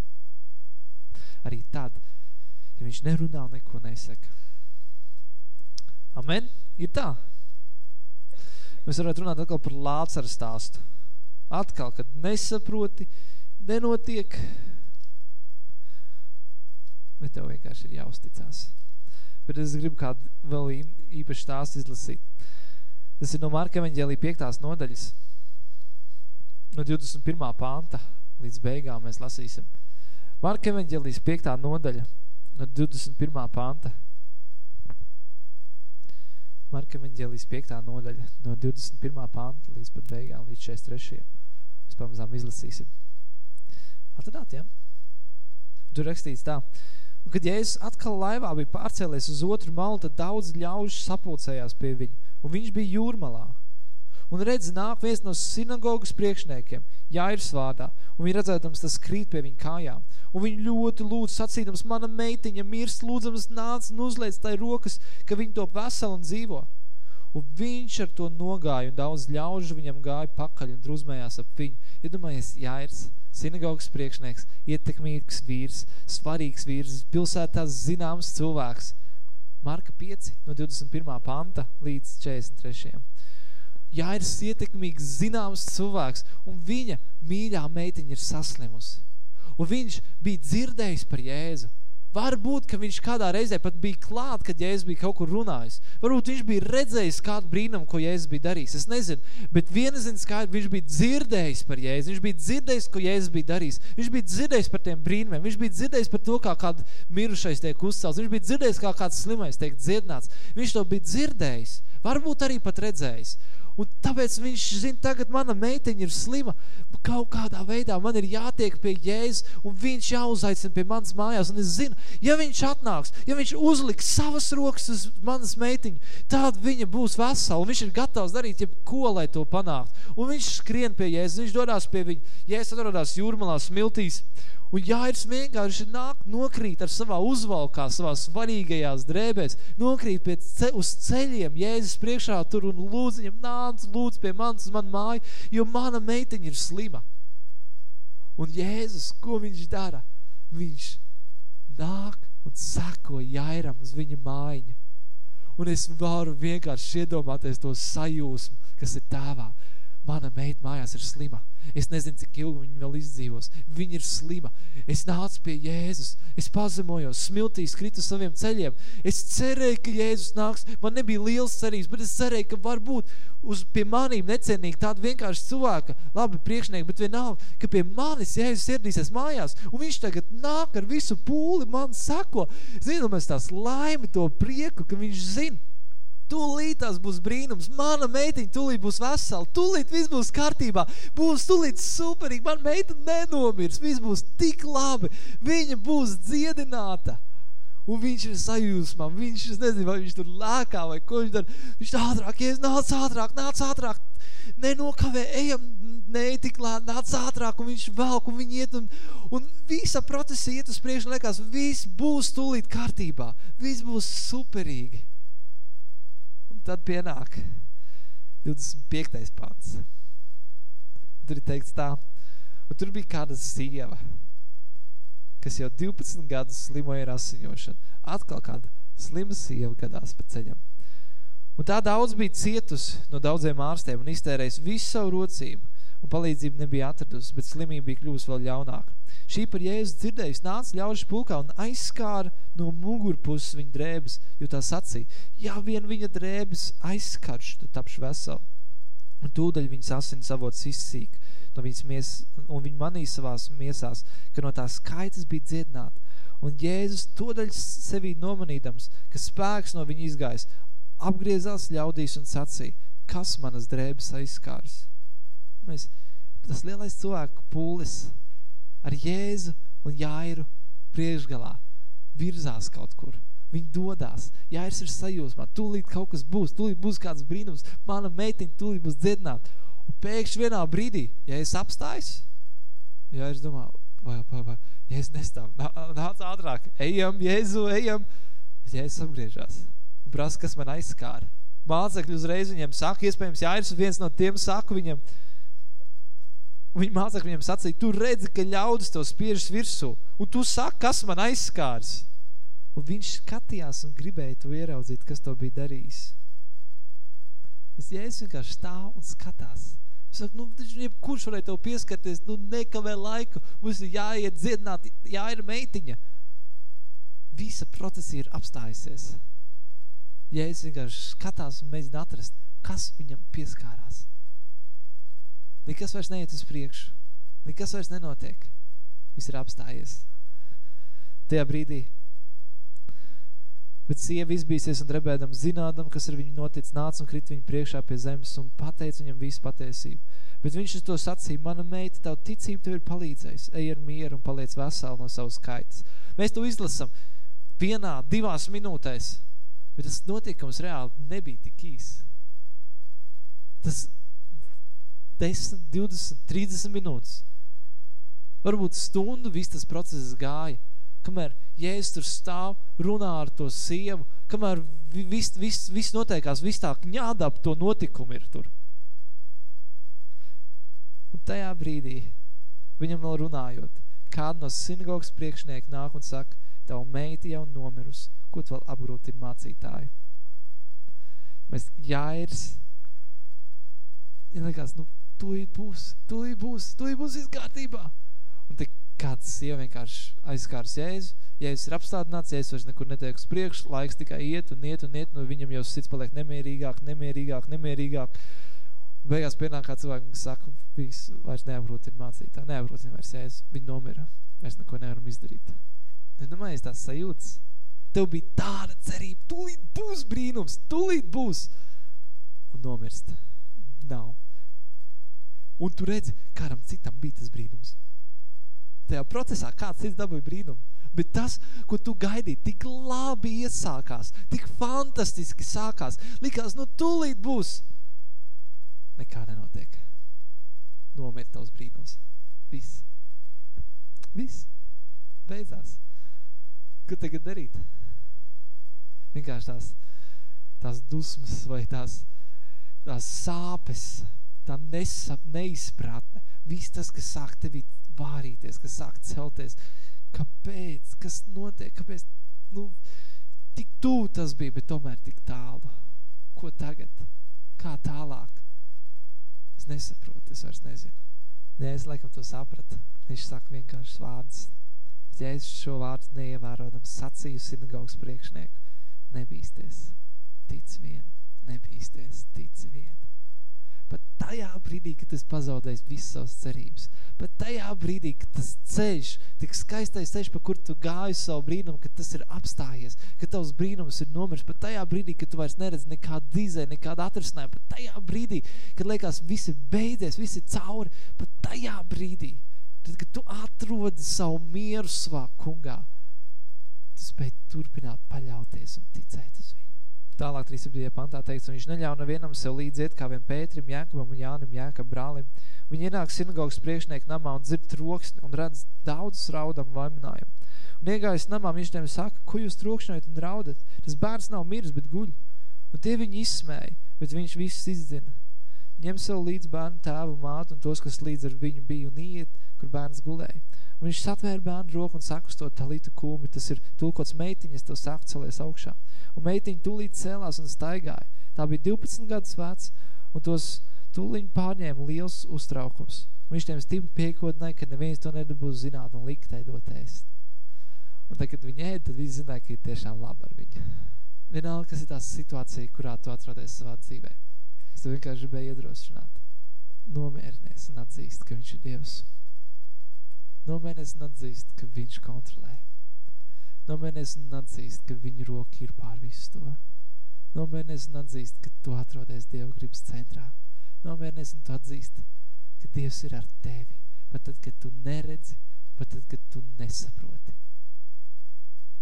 Arī tad, ja viņš nerunā un neko nesaka. Amen? Ir tā. Mēs varētu runāt atkal par Lācara stāstu. Atkal, kad nesaproti, nenotiek, bet tev vienkārši ir jāuzticās. Bet es gribu kādu vēl īpaši stāstu izlasīt. Tas ir no Marka evaņģēlī 5. nodaļas. No 21. panta līdz beigām mēs lasīsim. Marka evaņģēlīs 5. nodaļa no 21. panta. Marka evaņģēlijas 5. nodaļa no 21. panta līdz pat beigām, līdz 43. Mēs pamazām izlasīsim. Atradāt, ja? Tur rakstīts tā. Un, kad Jēzus atkal laivā bija pārcēlies uz otru malu, tad daudz ļaužu sapulcējās pie viņa, un viņš bija jūrmalā. Un redz, nāk viens no sinagogas priekšniekiem, Jairs vārdā, un viņa redzēdams, tas krīt pie viņa kājām. Un viņa ļoti lūdz, sacīdams, mana meitiņa mirst, lūdzams, nāc un uzliec tai rokas, ka viņa top vesela un dzīvo. Un viņš ar to nogāja, un daudz ļaužu viņam gāja pakaļ un druzmējās ap viņu. Iedomājies, Jairs, sinagogas priekšnieks, ietekmīgs vīrs, svarīgs vīrs, pilsētās zināms cilvēks. Marka 5 no 21. panta līdz 43. Jairs ietekmīgs, zināms cilvēks, un viņa mīļā meitiņa ir saslimusi. Un viņš bija dzirdējis par Jēzu. Varbūt, ka viņš kādā reizē pat bija klāt, kad Jēzus bija kaut kur runājis. Varbūt viņš bija redzējis kādu brīnumu, ko Jēzus bija darījis. Es nezinu, bet viena zina skaidri, viņš bija dzirdējis par Jēzu. Viņš bija dzirdējis, ko Jēzus bija darījis. Viņš bija dzirdējis par tiem brīnumiem. Viņš bija dzirdējis par to, kā kāds mirušais tiek uzcelts. Viņš bija dzirdējis, kā kāds slimais tiek dziedināts. Viņš to bija dzirdējis. Varbūt arī pat redzējis. Un tāpēc viņš zina, tagad mana meiteņa ir slima, kaut kādā veidā man ir jātiek pie Jēzus, un viņš jāuzaicina pie manas mājās, un es zinu, ja viņš atnāks, ja viņš uzliks savas rokas uz manas meitiņu, tad viņa būs vesela, un viņš ir gatavs darīt jebko, lai to panākt. Un viņš skrien pie Jēzus, viņš dodās pie viņa, Jēzus atrodās jūrmalā smiltīs, Un Jāirs vienkārši nāk, nokrīt ar savā uzvalkā, savā svarīgajās drēbēs, nokrīt pie ce uz ceļiem, Jēzus priekšā tur un lūdz viņam, nāc, lūdz pie manis uz manu māju, jo mana meiteņa ir slima. Un Jēzus, ko viņš dara? Viņš nāk un sako Jairam uz viņa mājiņa. Un es varu vienkārši iedomāties to sajūsmu, kas ir tēvā. Mana meita mājās ir slima. Es nezinu, cik ilgi viņa vēl izdzīvos. Viņa ir slima. Es nācu pie Jēzus. Es pazemojos, smiltīs, kritu saviem ceļiem. Es cerēju, ka Jēzus nāks. Man nebija liels cerības, bet es cerēju, ka varbūt uz pie manīm necienīgi tāda vienkārši cilvēka, labi priekšnieki, bet vienalga, ka pie manis Jēzus ieradīsies mājās. Un viņš tagad nāk ar visu pūli, man sako. Zinu, mēs tās laimi, to prieku, ka viņš zina Tūlīt tas būs brīnums. Mana meitiņa tūlīt būs vesela. Tūlīt viss būs kārtībā. Būs tūlīt superīgi. Man meita nenomirs. Viss būs tik labi. Viņa būs dziedināta. Un viņš ir sajūsmā. Viņš, es nezinu, vai viņš tur lēkā vai ko viņš dara. Viņš ātrāk, ja nāc ātrāk, nāc ātrāk. Nenokavē, ejam, ne tik lēt, nāc ātrāk. Un viņš velk, un viņi iet. Un, un visa procesa iet uz priekšu. Liekas, viss būs tūlīt kārtībā. Viss būs superīgi tad pienāk 25. pants. Tur ir teikts tā, un tur bija kāda sieva, kas jau 12 gadus slimoja ar asiņošanu. Atkal kāda slima sieva gadās pa ceļam. Un tā daudz bija cietus no daudziem ārstiem un iztērējis visu savu rocību, un palīdzību nebija atradusi, bet slimība bija kļūst vēl ļaunāka. Šī par Jēzus dzirdējis nāca ļaužu pulkā un aizskāra no mugurpuses viņa drēbes, jo tā sacīja, ja vien viņa drēbes aizskarš, tad tapš veselu. Un tūdaļ viņas asins avots izsīk no viņas mies, un viņa manīja savās miesās, ka no tās skaitas bija dziedināta. Un Jēzus tūdaļ sevī nomanīdams, ka spēks no viņa izgājis, apgriezās ļaudīs un sacīja, kas manas drēbes aizskārs. Mēs, tas lielais cilvēku pūlis, ar Jēzu un Jāiru priekšgalā virzās kaut kur. Viņi dodās. Jāirs ir sajūsmā. Tūlīt kaut kas būs. Tūlīt būs kāds brīnums. Mana meitiņa tūlīt būs dziedināta. Un pēkšņi vienā brīdī, ja es apstājos, Jāirs domā, vai, vai, vai, ja es nestāvu, nāc ātrāk, ejam, Jēzu, ejam. Jēzus apgriežās un prasa, kas man aizskāra. Mācekļi uzreiz viņiem saka, iespējams, Jāirs viens no tiem saka viņam, viņa mācekļi viņam sacīja, tu redzi, ka ļaudis tev spiežas virsū, un tu saki, kas man aizskārs. Un viņš skatījās un gribēja tu ieraudzīt, kas to bija darījis. Es Jēzus vienkārši stāv un skatās. Es saku, nu, taču jebkurš varēja tev pieskarties, nu, nekavē laiku, mums ir jāiet dziedināt, jāir meitiņa. Visa procesa ir apstājusies. Jēzus vienkārši skatās un mēģina atrast, kas viņam pieskārās. Nekas vairs neiet uz priekšu. Nekas vairs nenotiek. Viss ir apstājies. Tajā brīdī. Bet sieva izbīsies un drebēdam, zinādam, kas ar viņu notic, nāca un krit viņu priekšā pie zemes un pateica viņam visu patiesību. Bet viņš uz to sacīja, mana meita, tavu ticību tev ir palīdzējis, ej ar mieru un paliec veseli no savas skaitas. Mēs to izlasam vienā, divās minūtēs, bet tas notiekums reāli nebija tik īs. Tas 10, 20, 30 minūtes. Varbūt stundu viss tas process gāja. Kamēr Jēzus tur stāv, runā ar to sievu, kamēr viss vis, vis noteikās, viss tā ap to notikumu ir tur. Un tajā brīdī, viņam vēl runājot, kāda no sinagogas priekšnieka nāk un saka, tavu meiti jau nomirus, ko tu vēl apgrūti mācītāju? Mēs jāirs, ja likās, nu, tūlīt būs, tūlīt būs, tūlīt būs viss kārtībā. Un te kāds sieva vienkārši aizskārs Jēzu, Jēzus ir apstādināts, Jēzus vairs nekur netiek uz priekšu, laiks tikai iet un iet un iet, un viņam jau sits paliek nemierīgāk, nemierīgāk, nemierīgāk. Un beigās pienāk kā cilvēki, kas saka, viss vairs neaprūtina mācītā, neaprūtina vairs Jēzus, viņi nomira, vairs neko nevaram izdarīt. Nedomājies tās sajūtas. Tev bija tāda cerība, tūlīt būs brīnums, tūlīt būs. Un nomirst nav. Un tu redzi, kādam citam bija tas brīnums. Tajā procesā kāds cits dabūja brīnumu. Bet tas, ko tu gaidīji, tik labi iesākās, tik fantastiski sākās. Likās, nu tūlīt būs. Nekā nenotiek. Nomiet tavs brīnums. Viss. Viss. Beidzās. Ko tagad darīt? Vienkārši tās, tās dusmas vai tās, tās sāpes, tā nesap, neizpratne. Viss tas, kas sāk tevi vārīties, kas sāk celties. Kāpēc? Kas notiek? Kāpēc? Nu, tik tuvu tas bija, bet tomēr tik tālu. Ko tagad? Kā tālāk? Es nesaprotu, es vairs nezinu. Ja es laikam to sapratu, viņš saka vienkāršas vārdus. Ja es šo vārdu neievērodams sacīju sinagogas priekšnieku, nebīsties, tic vien, nebīsties, tic vien. Pat tajā brīdī, kad es pazaudēju visas savas cerības, pat tajā brīdī, kad tas ceļš, tik skaistais ceļš, pa kur tu gāji savu brīnumu, kad tas ir apstājies, ka tavs brīnums ir nomirs, pat tajā brīdī, kad tu vairs neredz nekādu dizē, nekādu atrisinājumu, pat tajā brīdī, kad liekas viss ir beidzies, viss ir cauri, pat tajā brīdī, tad, kad tu atrodi savu mieru savā kungā, tu spēj turpināt paļauties un ticēt uz viņu. Tālāk 37. pantā teikts, viņš neļauj nevienam sev līdziet, kā vien Pētrim, Jākabam un Jānim, Jākab brālim. Viņi ienāk sinagogas priekšnieku namā un dzird troksni un redz daudzus raudam vaiminājumu. Un iegājis namā, viņš tiem saka, ko jūs trokšņojat un raudat? Tas bērns nav miris, bet guļ. Un tie viņi izsmēja, bet viņš visus izdzina. Ņem sev līdz bērnu tēvu mātu un tos, kas līdz ar viņu bija un iet, kur bērns gulēja. Un viņš satvēra bērnu roku un saka uz to talītu kūmi, tas ir tulkots meitiņas, tev sāk celies augšā. Un meitiņa tūlīt cēlās un staigāja. Tā bija 12 gadus vecs, un tos tūliņ pārņēma liels uztraukums. Un viņš tiem stipri piekodināja, ka neviens to nedabūs zināt un liktei dot ēst. Un tad, kad viņi ēd, tad viņi zināja, ka ir tiešām labi ar viņu. Vienalga, kas ir tā situācija, kurā tu atrodies savā dzīvē. Es tev vienkārši gribēju iedrošināt. Nomierinies un atzīst, ka viņš ir Dievs. Nomēnes un atzīst, ka viņš kontrolē. Nomēnes un atzīst, ka viņa roka ir pār visu to. Nomēnes un atzīst, ka tu atrodies Dieva gribas centrā. Nomēnes un tu atzīst, ka Dievs ir ar tevi. Pat tad, kad tu neredzi, pat tad, kad tu nesaproti.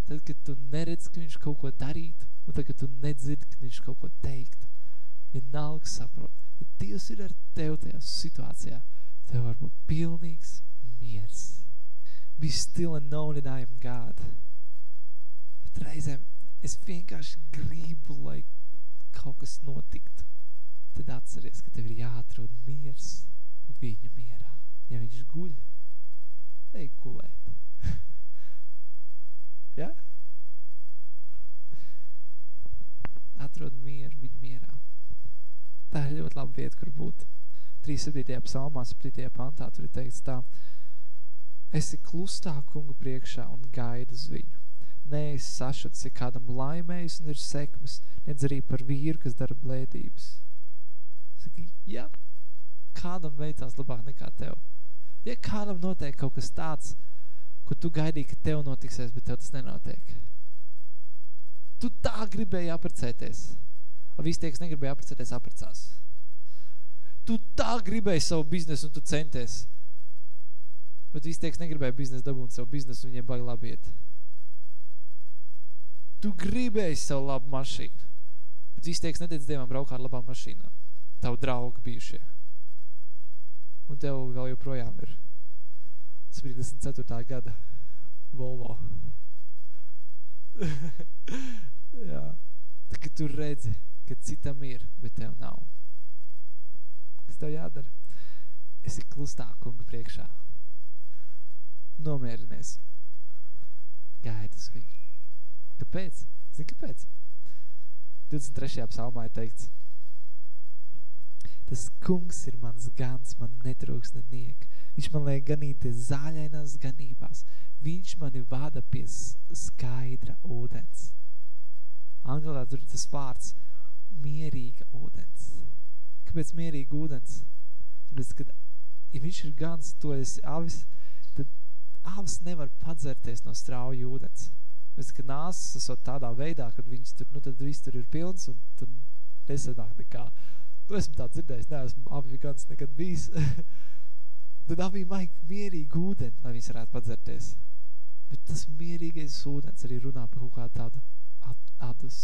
Tad, kad tu neredzi, ka viņš kaut ko darītu, un tad, kad tu nedzirdi, ka viņš kaut ko teiktu. Vienalga saprot, ja Dievs ir ar tevi tajā situācijā, tev var būt pilnīgs miers. Be still and know that I am God. Bet reizēm es vienkārši gribu, lai kaut kas notiktu. Tad atceries, ka tev ir jāatrod miers viņa mierā. Ja viņš guļ, ej gulēt. ja? Atrod mieru viņa mierā. Tā ir ļoti laba vieta, kur būt. 37. psalmā, 7. pantā, tur ir teikts tā, Esi klustā kungu priekšā un gaidi uz viņu. Nē, es sašats, ja kādam laimējis un ir sekmes, nedz arī par vīru, kas dara blēdības. Saki, ja kādam veicās labāk nekā tev, ja kādam notiek kaut kas tāds, ko tu gaidīji, ka tev notiksies, bet tev tas nenotiek. Tu tā gribēji aprecēties. Visi tie, kas negribēja aprecēties, aprecās. Tu tā gribēji savu biznesu un tu centies. Bet kas negribēja biznesu dabūt savu biznesu, viņiem baigi labi iet. Tu gribēji savu labu mašīnu. Bet kas neteic Dievam, braukā ar labām mašīnām. Tavu draugu bijušie. Un tev vēl joprojām ir 74. gada Volvo. Jā. Tā, ka tu redzi, ka citam ir, bet tev nav. Kas tev jādara? Esi klustā kunga priekšā nomierinies. Gaidi uz viņu. Kāpēc? Zini, kāpēc? 23. psalmā ir teikts, Tas kungs ir mans gans, man netrūks neniek. Viņš man liek ganīties zāļainās ganībās. Viņš mani vada pie skaidra ūdens. Angļolā tur ir tas vārds mierīga ūdens. Kāpēc mierīga ūdens? Tāpēc, kad ja viņš ir gans, tu esi avis, avs nevar padzerties no strauja ūdens. Mēs, ka nāsas esot tādā veidā, kad viņas tur, nu tad viss tur ir pilns un tur nesanāk nekā. Tu esmu tā dzirdējis, neesmu apvikants nekad bijis. Tad avīm vajag mierīgu ūdeni, lai viņas varētu padzerties. Bet tas mierīgais ūdens arī runā par kaut kādu tādu adus.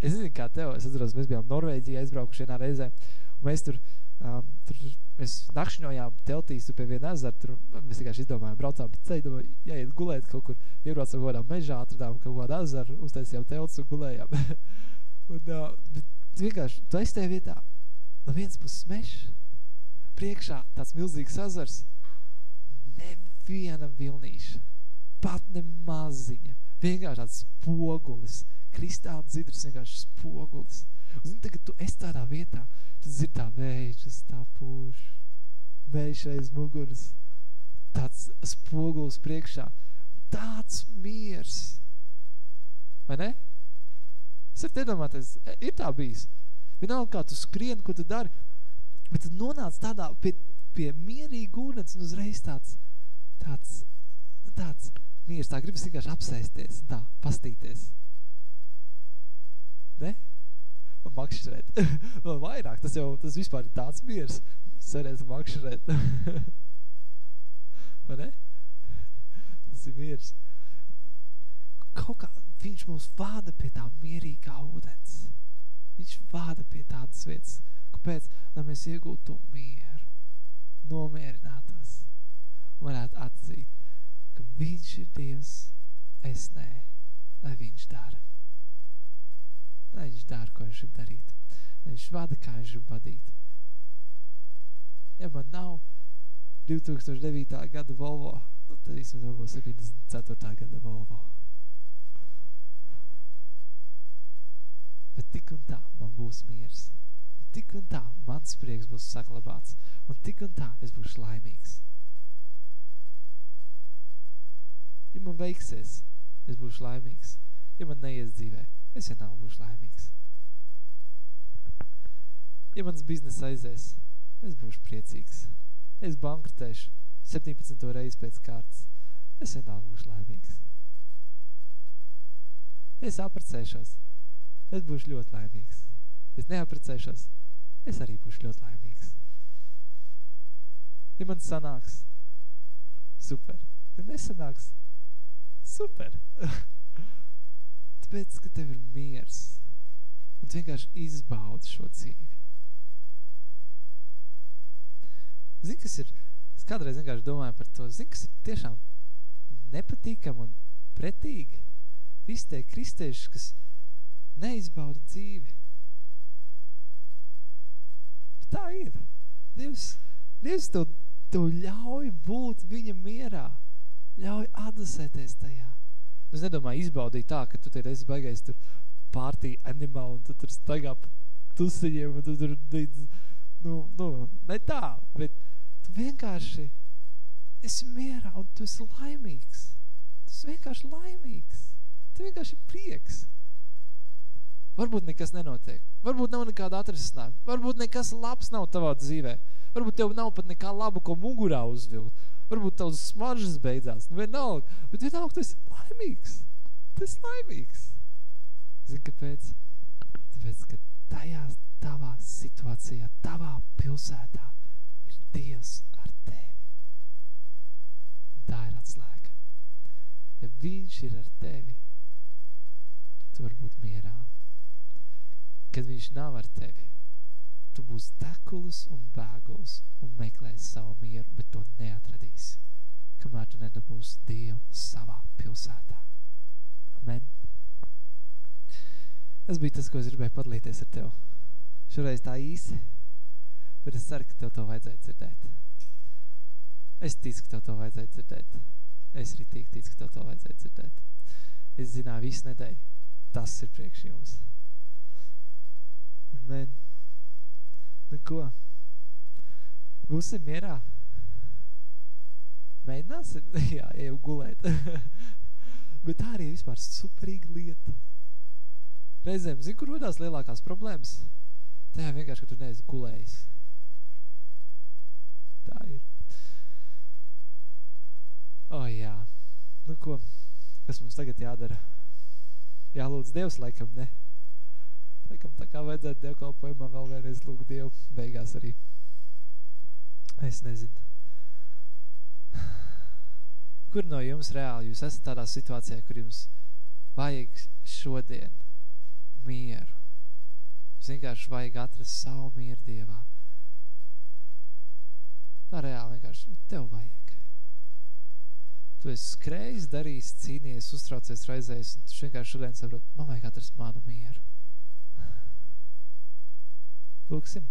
Es nezinu, kā tev, es atceros, mēs bijām Norvēģijā aizbraukuši vienā reizē, un mēs tur, um, tur mēs nakšņojām teltīs pie viena ezera, tur mēs vienkārši izdomājām, braucām pa ceļu, domāju, jāiet gulēt kaut kur, iebraucām kaut kādā mežā, atradām kaut kādu ezeru, uztaisījām teltus un gulējām. un, uh, bet vienkārši, tu esi tajā vietā, no vienas puses mežs, priekšā tāds milzīgs ezers, neviena vilnīša, pat ne maziņa, vienkārši tāds spogulis, kristāli dzidrs, vienkārši spogulis. Zini, tagad tu esi tādā vietā, tu dzird tā vējš, tā pūš, vējš aiz muguras, tāds spogulis priekšā, tāds miers. Vai ne? Es varu iedomāties, ir tā bijis. Vienalga, kā tu skrien, ko tu dari, bet tu nonāc tādā pie, pie mierīga ūdens un uzreiz tāds, tāds, tāds miers, tā gribas vienkārši apsēsties, tā, pastīties. Ne? Makšķerēt. Vēl vairāk, tas jau, tas vispār ir tāds miers, serēt un makšķerēt. Vai ne? Tas ir miers. Kaut kā viņš mūs vāda pie tā mierīgā ūdens. Viņš vāda pie tādas vietas. Kāpēc? Lai mēs iegūtu mieru, nomierinātos, varētu atzīt, ka viņš ir Dievs, es nē, lai viņš dara. Lai viņš dara, ko viņš grib darīt. Lai viņš vada, kā viņš grib vadīt. Ja man nav 2009. gada Volvo, tad vismaz jau būs 74. gada Volvo. Bet tik un tā man būs miers. Un tik un tā mans prieks būs saglabāts. Un tik un tā es būšu laimīgs. Ja man veiksies, es būšu laimīgs. Ja man neies dzīvē, es vienalga būšu laimīgs. Ja mans biznes aizies, es būšu priecīgs. Es bankrotēšu 17. reizi pēc kārtas, es vienalga būšu laimīgs. Es aprecēšos, es būšu ļoti laimīgs. Es neaprecēšos, es arī būšu ļoti laimīgs. Ja man sanāks, super. Ja nesanāks, super. Tāpēc, ka tev ir miers un tu vienkārši izbaudi šo dzīvi. Zini, kas ir, es kādreiz vienkārši domāju par to, zini, kas ir tiešām nepatīkam un pretīgi. Visi tie kristieši, kas neizbauda dzīvi. Tā ir. Dievs, Dievs tev, tev ļauj būt viņa mierā. Ļauj adusēties tajā. Es nedomāju izbaudīt tā, ka tu te esi baigais tur pārtī animal un tu tur staigā pa tusiņiem un tu tur, nu, nu, ne tā, bet tu vienkārši esi mierā un tu esi laimīgs. Tu esi vienkārši laimīgs. Tu vienkārši prieks. Varbūt nekas nenotiek. Varbūt nav nekāda atrisinājuma. Varbūt nekas labs nav tavā dzīvē. Varbūt tev nav pat nekā labu, ko mugurā uzvilkt. Varbūt tavs smaržas beidzās. Nu, vienalga. Bet vienalga, tu esi laimīgs. Tu esi laimīgs. Zini, kāpēc? Tāpēc, ka tajā tavā situācijā, tavā pilsētā ir Dievs ar tevi. Tā ir atslēga. Ja viņš ir ar tevi, tu var būt mierā kad viņš nav ar tevi. Tu būs dekulis un bēgulis un meklēsi savu mieru, bet to neatradīsi, kamēr tu nedabūsi Dievu savā pilsētā. Amen. Tas bija tas, ko es gribēju padalīties ar tev. Šoreiz tā īsi, bet es ceru, ka tev to vajadzēja dzirdēt. Es ticu, ka tev to vajadzēja dzirdēt. Es arī ticu, ka tev to vajadzēja dzirdēt. Es zināju visu nedēļu. Tas ir priekš jums. Amen. Nu ko? Būsim mierā? Mēģināsim? Jā, jau gulēt. Bet tā arī vispār superīga lieta. Reizēm, zini, kur rodās lielākās problēmas? Tajā vienkārši, ka tu neesi gulējis. Tā ir. O, jā. Nu ko? Kas mums tagad jādara? Jālūdz Dievs, laikam, ne? Laikam tā kā vajadzētu dievkalpojumā vēl vienreiz lūgt Dievu beigās arī. Es nezinu. Kur no jums reāli jūs esat tādā situācijā, kur jums vajag šodien mieru? Jūs vienkārši vajag atrast savu mieru Dievā. Tā reāli vienkārši tev vajag. Tu esi skrējis, darījis, cīnījies, uztraucies, raizējis, un tu vienkārši šodien saprot, man vajag atrast manu mieru. Lūksim.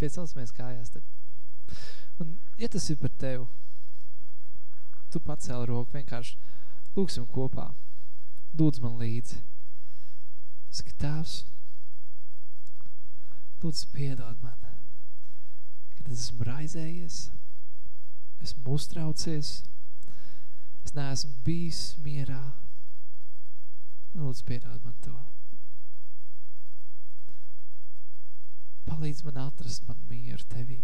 Piecelsimies kājās tad. Un, ja tas ir par tevi, tu pacēli roku vienkārši lūksim kopā. Lūdz man līdzi. Saka, tēvs, lūdzu piedod man, kad esmu raizējies, esmu uztraucies, es neesmu bijis mierā. Lūdzu piedod man to. Palīdz man atrast man mieru tevī.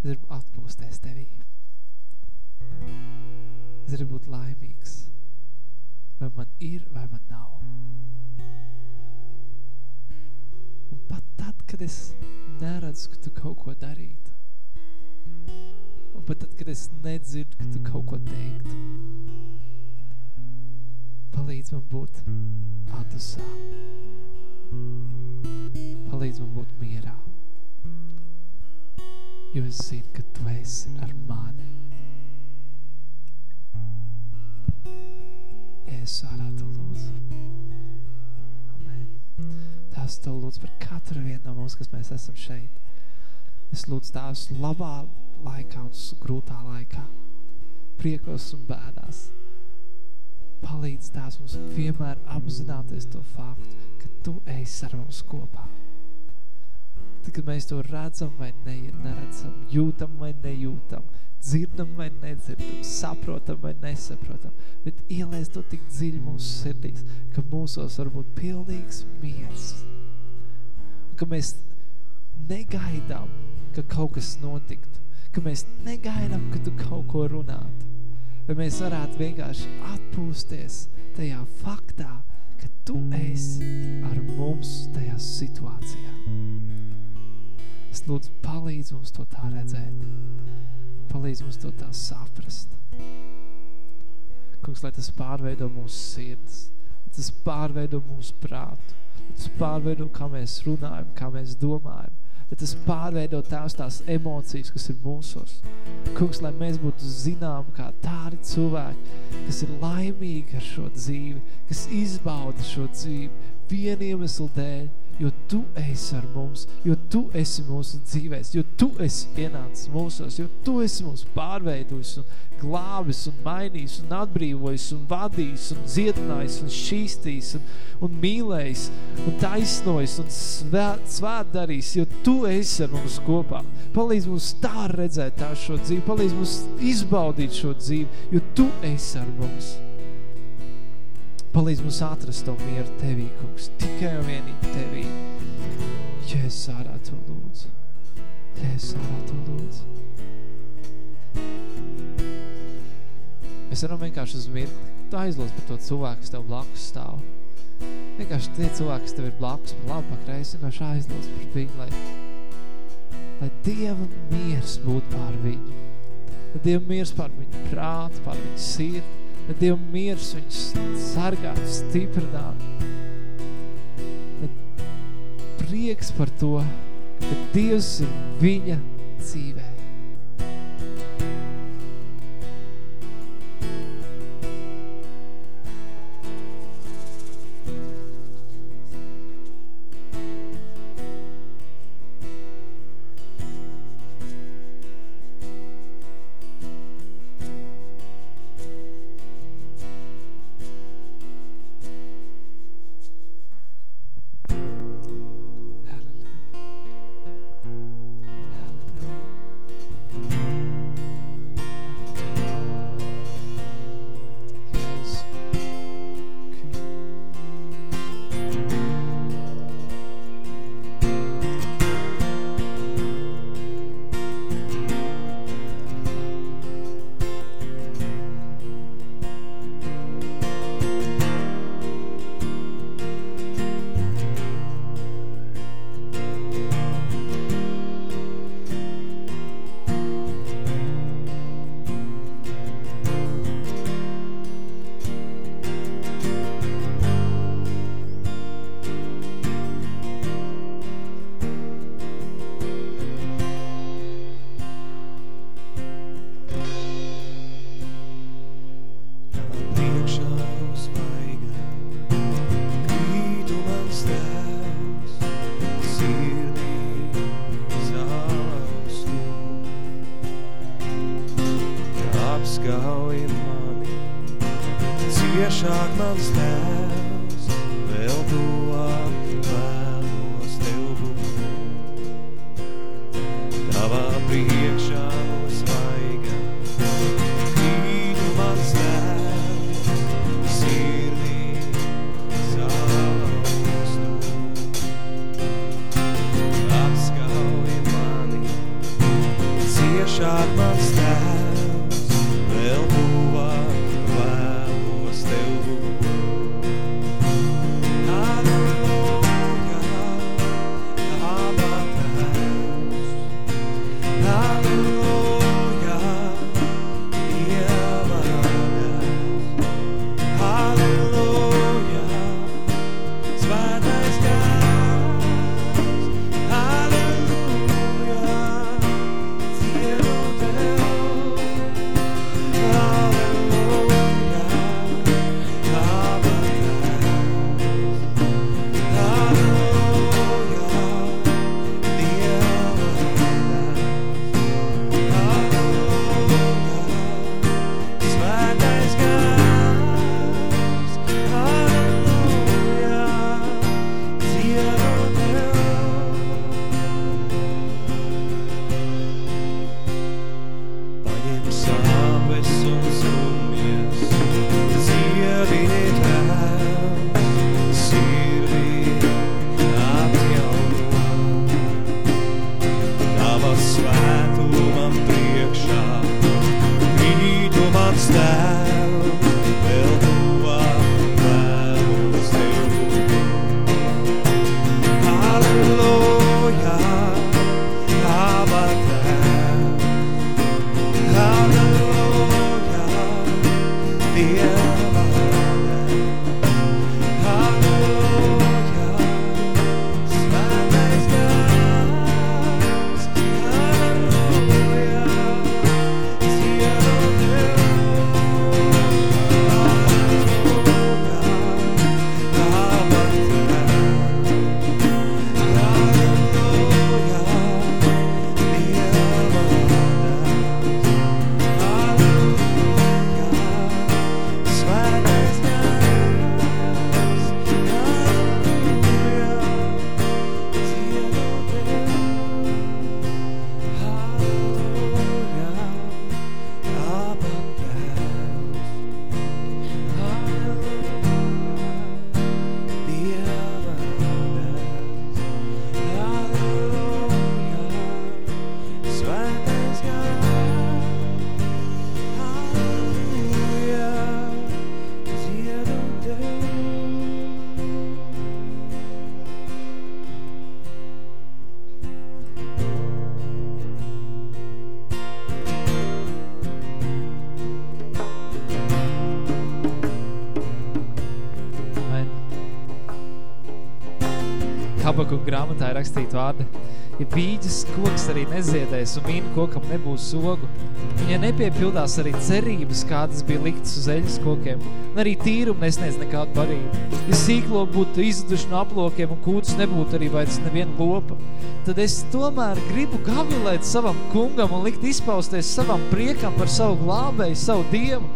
Es gribu atpūsties tevī. Es gribu būt laimīgs. Vai man ir, vai man nav. Un pat tad, kad es neredzu, ka tu kaut ko darītu. Un pat tad, kad es nedzirdu, ka tu kaut ko teiktu. Palīdz man būt atdusā. Būt mierā. Jo es zinu, ka tu esi ar mani. Jēzus ārā tu lūdzu. Amen. Tās tev lūdzu par katru vienu no mums, kas mēs esam šeit. Es lūdzu tās labā laikā un grūtā laikā. Priekos un bēdās. Palīdz tās mums vienmēr apzināties to faktu, ka tu esi ar mums kopā. Tad, kad mēs to redzam vai ne, neredzam, jūtam vai nejūtam, dzirdam vai nedzirdam, saprotam vai nesaprotam, bet ielēs to tik dziļi mūsu sirdīs, ka mūsos var būt pilnīgs miers. Ka mēs negaidām, ka kaut kas notiktu, ka mēs negaidām, ka tu kaut ko runātu, vai mēs varētu vienkārši atpūsties tajā faktā, ka tu esi ar mums tajā situācijā. Es lūdzu, palīdz mums to tā redzēt. Palīdz mums to tā saprast. Kungs, lai tas pārveido mūsu sirds, lai tas pārveido mūsu prātu, lai tas pārveido, kā mēs runājam, kā mēs domājam, lai tas pārveido tās tās emocijas, kas ir mūsos. Kungs, lai mēs būtu zinām kā tādi cilvēki, kas ir laimīgi ar šo dzīvi, kas izbauda šo dzīvi, vienu iemeslu dēļ, jo tu esi ar mums, jo tu esi mūsu dzīvēs, jo tu esi ienācis mūsos, jo tu esi mūs pārveidojis un glābis un mainījis un atbrīvojis un vadījis un dziedinājis un šīstījis un, un mīlējis un taisnojis un svēt, svēt darījis, jo tu esi ar mums kopā. Palīdz mums tā redzēt tā šo dzīvi, palīdz mums izbaudīt šo dzīvi, jo tu esi ar mums. Palīdz mums atrast to mieru Tevī, kungs, tikai un vienīgi Tevī. Jēzus ārā to lūdzu. Jēzus ārā to lūdzu. Mēs varam vienkārši uz mirkli aizlūst par to cilvēku, kas tev blakus stāv. Vienkārši tie cilvēki, kas tev ir blakus, pa labi, pa kreisi, vienkārši aizlūst par viņu, lai, lai Dieva miers būtu pār viņu. Lai Dieva miers pār viņu prātu, pār viņu sirdi, Lai Dieva miers viņus sargātu, stiprinātu. Lai prieks par to, ka Dievs ir viņa dzīvē. Habakuka grāmatā ir rakstīt vārdi. Ja bīģis koks arī neziedēs un vīna kokam nebūs sogu, un ja nepiepildās arī cerības, kādas bija liktas uz eļas kokiem, un arī tīrumu nesniedz nekādu barību. Ja sīklo būtu izduši no aplokiem un kūtus nebūtu arī vairs neviena lopa, tad es tomēr gribu gavilēt savam kungam un likt izpausties savam priekam par savu glābēju, savu dievu.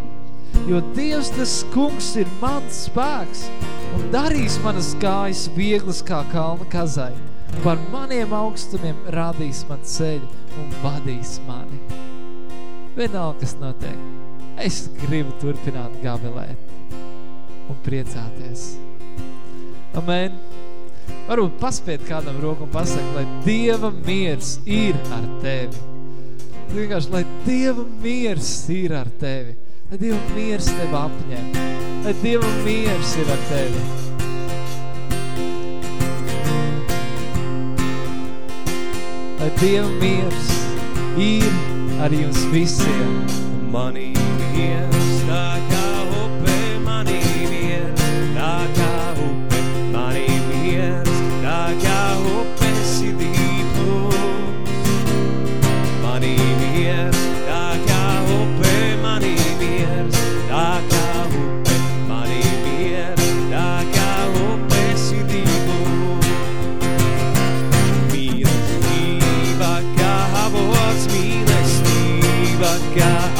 Jo Dievs tas kungs ir mans spēks un darīs manas kājas vieglas kā kalna kazai par maniem augstumiem rādīs man ceļu un vadīs mani. Vienalga, kas notiek, es gribu turpināt gavilēt un priecāties. Amen. Varbūt paspiet kādam roku un pasaka, lai Dieva miers ir ar tevi. Vienkārši, lai Dieva miers ir ar tevi. Lai Dieva miers tevi apņem. Lai Dieva miers ir ar tevi. lai Dieva miers ir ar jums visiem. Manī chegar.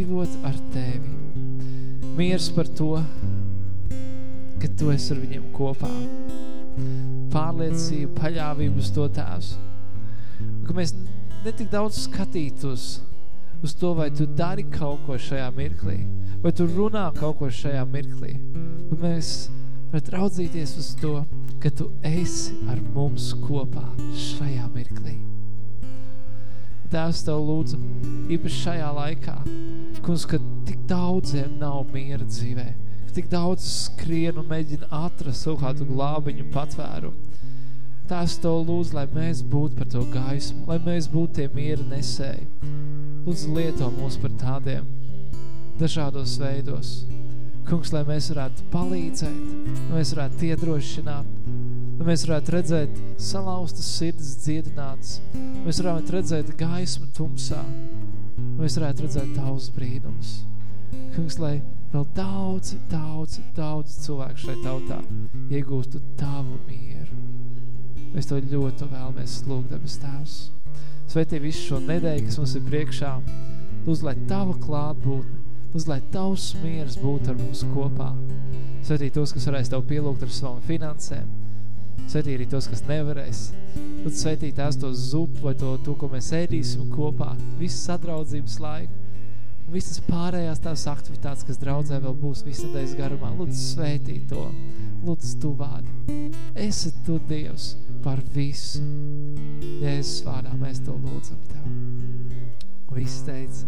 Dzīvot ar Tevi. Miers par to, ka Tu esi ar viņiem kopā. Pārliecība, paļāvība uz to tēvs. Ka mēs netik daudz skatītos uz to, vai Tu dari kaut ko šajā mirklī, vai Tu runā kaut ko šajā mirklī. Bet mēs varat raudzīties uz to, ka Tu esi ar mums kopā šajā mirklī. Tēvs Tev lūdzu, īpaši šajā laikā, kungs, ka tik daudziem nav miera dzīvē, ka tik daudz skrien un mēģina atrast savu kādu glābiņu patvēru. Tēvs Tev lūdzu, lai mēs būtu par to gaismu, lai mēs būtu tie miera nesēji. Lūdzu, lieto mūs par tādiem dažādos veidos. Kungs, lai mēs varētu palīdzēt, lai mēs varētu iedrošināt, lai mēs varētu redzēt salauztas sirds dziedinātas, mēs varētu redzēt gaismu tumsā, mēs varētu redzēt tavus brīnumus. Kungs, lai vēl daudz, daudz, daudz cilvēku šai tautā iegūstu tavu mieru. Mēs to ļoti vēlamies lūgt, debes tēvs. Svētī visu šo nedēļu, kas mums ir priekšā. Lūdzu, lai tava klātbūtne, lūdzu, lai tavs miers būtu ar mums kopā. Svētī tos, kas varēs tev pielūgt ar savām finansēm. Svētī arī tos, kas nevarēs. Lūdzu, svētī tās to zupu vai to, to, ko mēs ēdīsim kopā. Visu sadraudzības laiku. Un visas pārējās tās aktivitātes, kas draudzē vēl būs visu nedēļas garumā. Lūdzu, svētī to lūdzu tu vādi. Esi tu Dievs par visu. Jēzus vārdā mēs to lūdzam Tev. Viss teica.